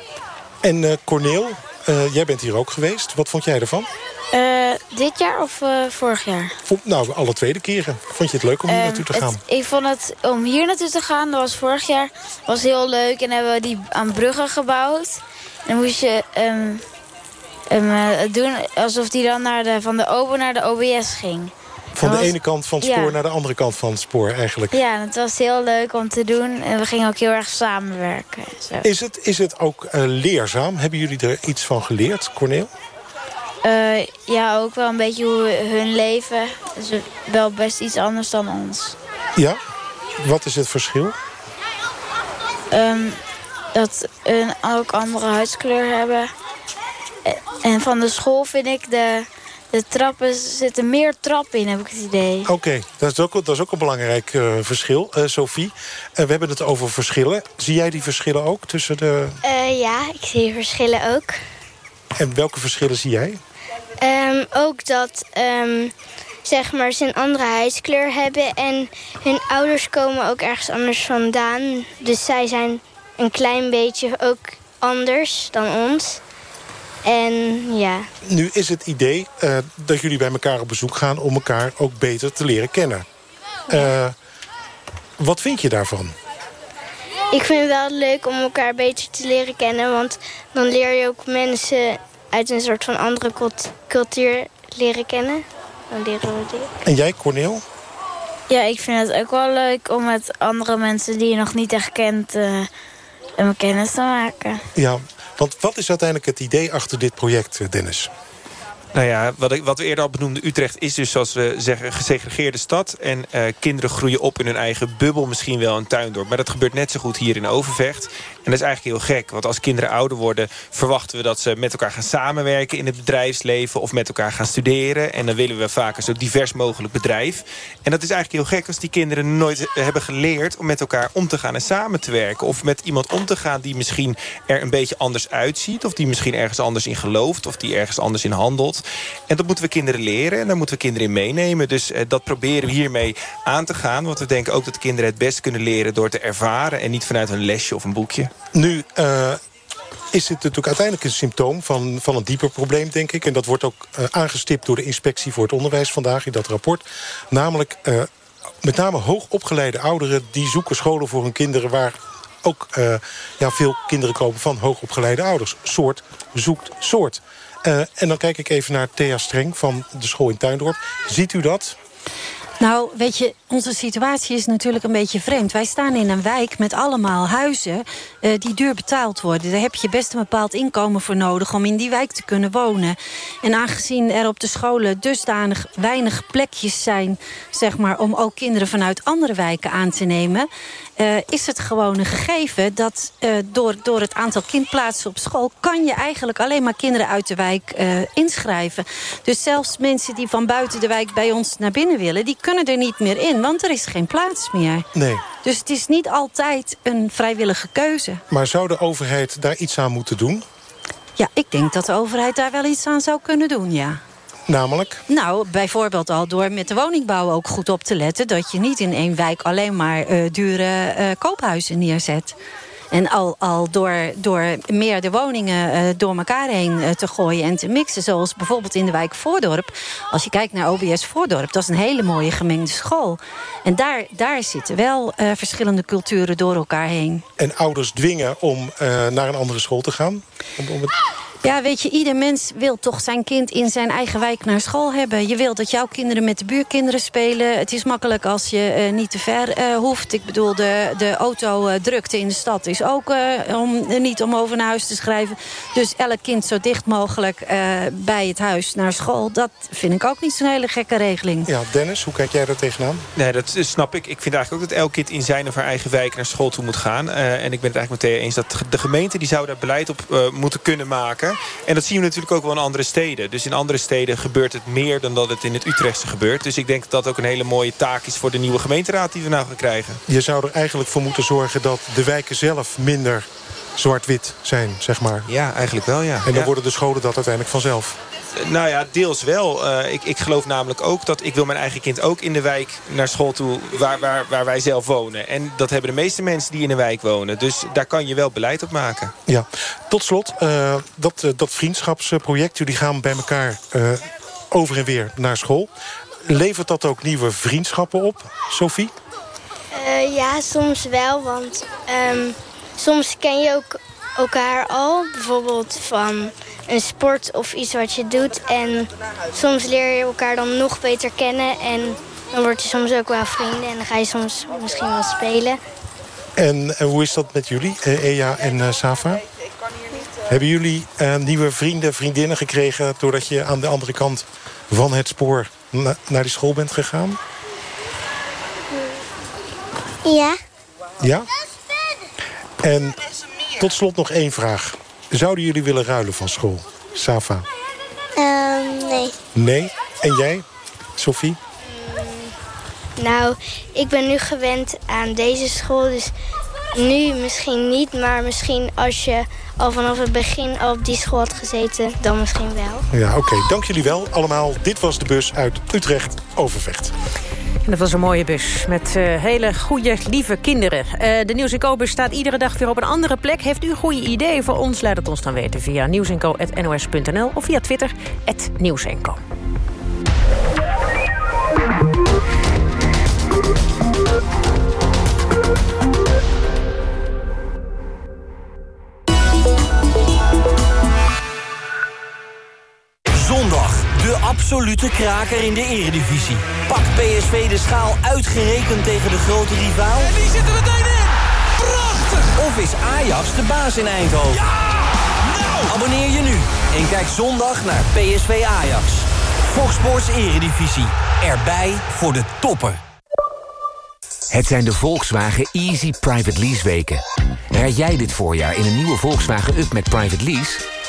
En uh, Corneel, uh, jij bent hier ook geweest. Wat vond jij ervan? Uh, dit jaar of vorig jaar? Vond, nou, alle tweede keren. Vond je het leuk om hier naartoe te gaan? Het, ik vond het om hier naartoe te gaan, dat was vorig jaar, was heel leuk. En hebben we die aan bruggen gebouwd. En dan moest je um, um, doen alsof die dan naar de, van de OBO naar de OBS ging. Van de ene kant van het spoor naar de andere kant van het spoor eigenlijk. Ja, het was heel leuk om te doen. En we gingen ook heel erg samenwerken. Zo. Is, het, is het ook uh, leerzaam? Hebben jullie er iets van geleerd, Corneel? Uh, ja, ook wel een beetje hoe hun leven. is wel best iets anders dan ons. Ja? Wat is het verschil? Um, dat hun ook andere huidskleur hebben. En van de school vind ik de de trappen zitten meer trappen in, heb ik het idee. Oké, dat, is ook, dat is ook een belangrijk uh, verschil. Uh, Sophie, uh, we hebben het over verschillen. Zie jij die verschillen ook tussen de... ja, ik zie verschillen ook. En welke verschillen zie jij? Um, ook dat um, zeg maar, ze een andere huidskleur hebben... en hun ouders komen ook ergens anders vandaan. Dus zij zijn een klein beetje ook anders dan ons. En ja. Nu is het idee uh, dat jullie bij elkaar op bezoek gaan... om elkaar ook beter te leren kennen. Uh, wat vind je daarvan? Ik vind het wel leuk om elkaar beter te leren kennen. Want dan leer je ook mensen uit een soort van andere cultuur leren kennen. Dan leren we dit. En jij, Corneel? Ja, ik vind het ook wel leuk om met andere mensen die je nog niet echt kent... Uh, een kennis te maken. Ja, want wat is uiteindelijk het idee achter dit project, eh, Dennis? Nou ja, wat, wat we eerder al benoemden, Utrecht is dus, zoals we zeggen, gesegregeerde stad. En uh, kinderen groeien op in hun eigen bubbel, misschien wel een tuindorp. Maar dat gebeurt net zo goed hier in Overvecht. En dat is eigenlijk heel gek, want als kinderen ouder worden... verwachten we dat ze met elkaar gaan samenwerken in het bedrijfsleven... of met elkaar gaan studeren. En dan willen we vaak een zo divers mogelijk bedrijf. En dat is eigenlijk heel gek als die kinderen nooit hebben geleerd... om met elkaar om te gaan en samen te werken. Of met iemand om te gaan die misschien er een beetje anders uitziet... of die misschien ergens anders in gelooft... of die ergens anders in handelt. En dat moeten we kinderen leren en daar moeten we kinderen in meenemen. Dus eh, dat proberen we hiermee aan te gaan. Want we denken ook dat de kinderen het best kunnen leren door te ervaren... en niet vanuit een lesje of een boekje. Nu... Uh is dit natuurlijk uiteindelijk een symptoom van, van een dieper probleem, denk ik. En dat wordt ook uh, aangestipt door de Inspectie voor het Onderwijs vandaag in dat rapport. Namelijk met name hoogopgeleide ouderen... die zoeken scholen voor hun kinderen... waar ook ja, veel kinderen komen van hoogopgeleide ouders. Soort zoekt soort. Uh, en dan kijk ik even naar Thea Streng van de school in Tuindorp. Ziet u dat? Nou, weet je, onze situatie is natuurlijk een beetje vreemd. Wij staan in een wijk met allemaal huizen uh, die duur betaald worden. Daar heb je best een bepaald inkomen voor nodig om in die wijk te kunnen wonen. En aangezien er op de scholen dusdanig weinig plekjes zijn... Zeg maar, om ook kinderen vanuit andere wijken aan te nemen... Uh, is het gewoon een gegeven dat uh, door, door het aantal kindplaatsen op school... kan je eigenlijk alleen maar kinderen uit de wijk uh, inschrijven. Dus zelfs mensen die van buiten de wijk bij ons naar binnen willen... die kunnen er niet meer in, want er is geen plaats meer. Nee. Dus het is niet altijd een vrijwillige keuze. Maar zou de overheid daar iets aan moeten doen? Ja, ik denk dat de overheid daar wel iets aan zou kunnen doen, ja. Namelijk? Nou, bijvoorbeeld al door met de woningbouw ook goed op te letten... dat je niet in één wijk alleen maar uh, dure uh, koophuizen neerzet. En al, al door, door meer de woningen uh, door elkaar heen uh, te gooien en te mixen... zoals bijvoorbeeld in de wijk Voordorp. Als je kijkt naar OBS Voordorp, dat is een hele mooie gemengde school. En daar, daar zitten wel uh, verschillende culturen door elkaar heen. En ouders dwingen om naar een andere school te gaan? Om, om het... Ja, weet je, ieder mens wil toch zijn kind in zijn eigen wijk naar school hebben. Je wil dat jouw kinderen met de buurkinderen spelen. Het is makkelijk als je uh, niet te ver uh, hoeft. Ik bedoel, de, de autodrukte in de stad is ook uh, om, niet om over naar huis te schrijven. Dus elk kind zo dicht mogelijk bij het huis naar school. Dat vind ik ook niet zo'n hele gekke regeling. Ja, Dennis, hoe kijk jij daar tegenaan? Nee, dat snap ik. Ik vind eigenlijk ook dat elk kind in zijn of haar eigen wijk naar school toe moet gaan. en ik ben het eigenlijk met Thea eens dat de gemeente die zou daar beleid op moeten kunnen maken. En dat zien we natuurlijk ook wel in andere steden. Dus in andere steden gebeurt het meer dan dat het in het Utrechtse gebeurt. Dus ik denk dat dat ook een hele mooie taak is voor de nieuwe gemeenteraad die we nou gaan krijgen. Je zou er eigenlijk voor moeten zorgen dat de wijken zelf minder zwart-wit zijn, zeg maar. Ja, eigenlijk wel, ja. En dan ja. worden de scholen dat uiteindelijk vanzelf. Nou ja, deels wel. Uh, ik, ik geloof namelijk ook dat ik wil mijn eigen kind ook in de wijk naar school toe waar, waar, waar wij zelf wonen. En dat hebben de meeste mensen die in de wijk wonen. Dus daar kan je wel beleid op maken. Ja, tot slot, uh, dat, uh, dat vriendschapsproject. Jullie gaan bij elkaar over en weer naar school. Levert dat ook nieuwe vriendschappen op, Sophie? ja, soms wel, want um, soms ken je ook elkaar al. Bijvoorbeeld van een sport of iets wat je doet. En soms leer je elkaar dan nog beter kennen. En dan word je soms ook wel vrienden. En dan ga je soms misschien wel spelen. En, en hoe is dat met jullie, Ea en uh, Safa? Hebben jullie uh, nieuwe vrienden, vriendinnen gekregen... doordat je aan de andere kant van het spoor na naar die school bent gegaan? Ja. Ja? En tot slot nog één vraag. Zouden jullie willen ruilen van school? Safa? Um, nee. Nee? En jij, Sophie? Um, nou, ik ben nu gewend aan deze school, dus nu misschien niet. Maar misschien als je al vanaf het begin al op die school had gezeten, dan misschien wel. Ja, oké. Okay. Dank jullie wel allemaal. Dit was de bus uit Utrecht Overvecht. En dat was een mooie bus met uh, hele goede, lieve kinderen. Uh, de Nieuws Co-bus staat iedere dag weer op een andere plek. Heeft u goede ideeën voor ons? Laat het ons dan weten via nieuwsenco.nos.nl of via Twitter, nieuwsenco. Absolute kraker in de eredivisie. Pakt PSV de schaal uitgerekend tegen de grote rivaal? En die zitten meteen in! Prachtig! Of is Ajax de baas in Eindhoven? Ja! Nou! Abonneer je nu en kijk zondag naar PSV Ajax. Fox Sports Eredivisie. Erbij voor de toppen. Het zijn de Volkswagen Easy Private Lease weken. Rijd jij dit voorjaar in een nieuwe Volkswagen Up met Private Lease?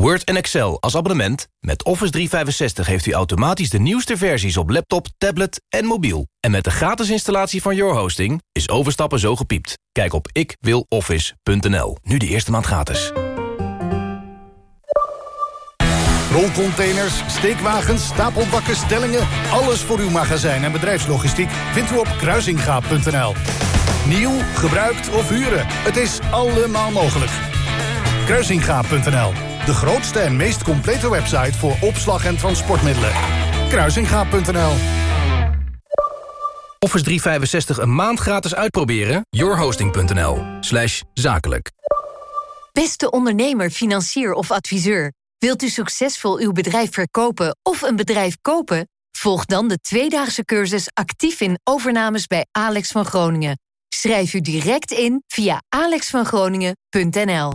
Word en Excel als abonnement. Met Office 365 heeft u automatisch de nieuwste versies op laptop, tablet en mobiel. En met de gratis installatie van Your Hosting is overstappen zo gepiept. Kijk op ikwiloffice.nl. Nu de eerste maand gratis. Rolcontainers, steekwagens, stapelbakken, stellingen... alles voor uw magazijn en bedrijfslogistiek vindt u op kruisingaap.nl. Nieuw, gebruikt of huren, het is allemaal mogelijk. Kruisingaap.nl, de grootste en meest complete website voor opslag en transportmiddelen. Kruisingaap.nl Office 365 een maand gratis uitproberen? yourhosting.nl slash zakelijk. Beste ondernemer, financier of adviseur. Wilt u succesvol uw bedrijf verkopen of een bedrijf kopen? Volg dan de tweedaagse cursus actief in overnames bij Alex van Groningen. Schrijf u direct in via alexvangroningen.nl.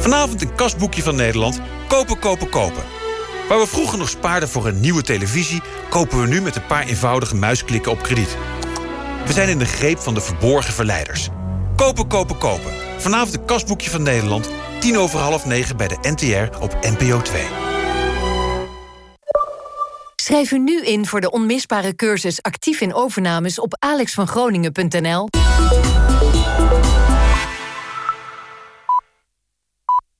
Vanavond een kastboekje van Nederland. Kopen, kopen, kopen. Waar we vroeger nog spaarden voor een nieuwe televisie... kopen we nu met een paar eenvoudige muisklikken op krediet. We zijn in de greep van de verborgen verleiders. Kopen, kopen, kopen. Vanavond een kastboekje van Nederland. tien over half negen bij de NTR op NPO 2. Schrijf u nu in voor de onmisbare cursus actief in overnames op alexvangroningen.nl.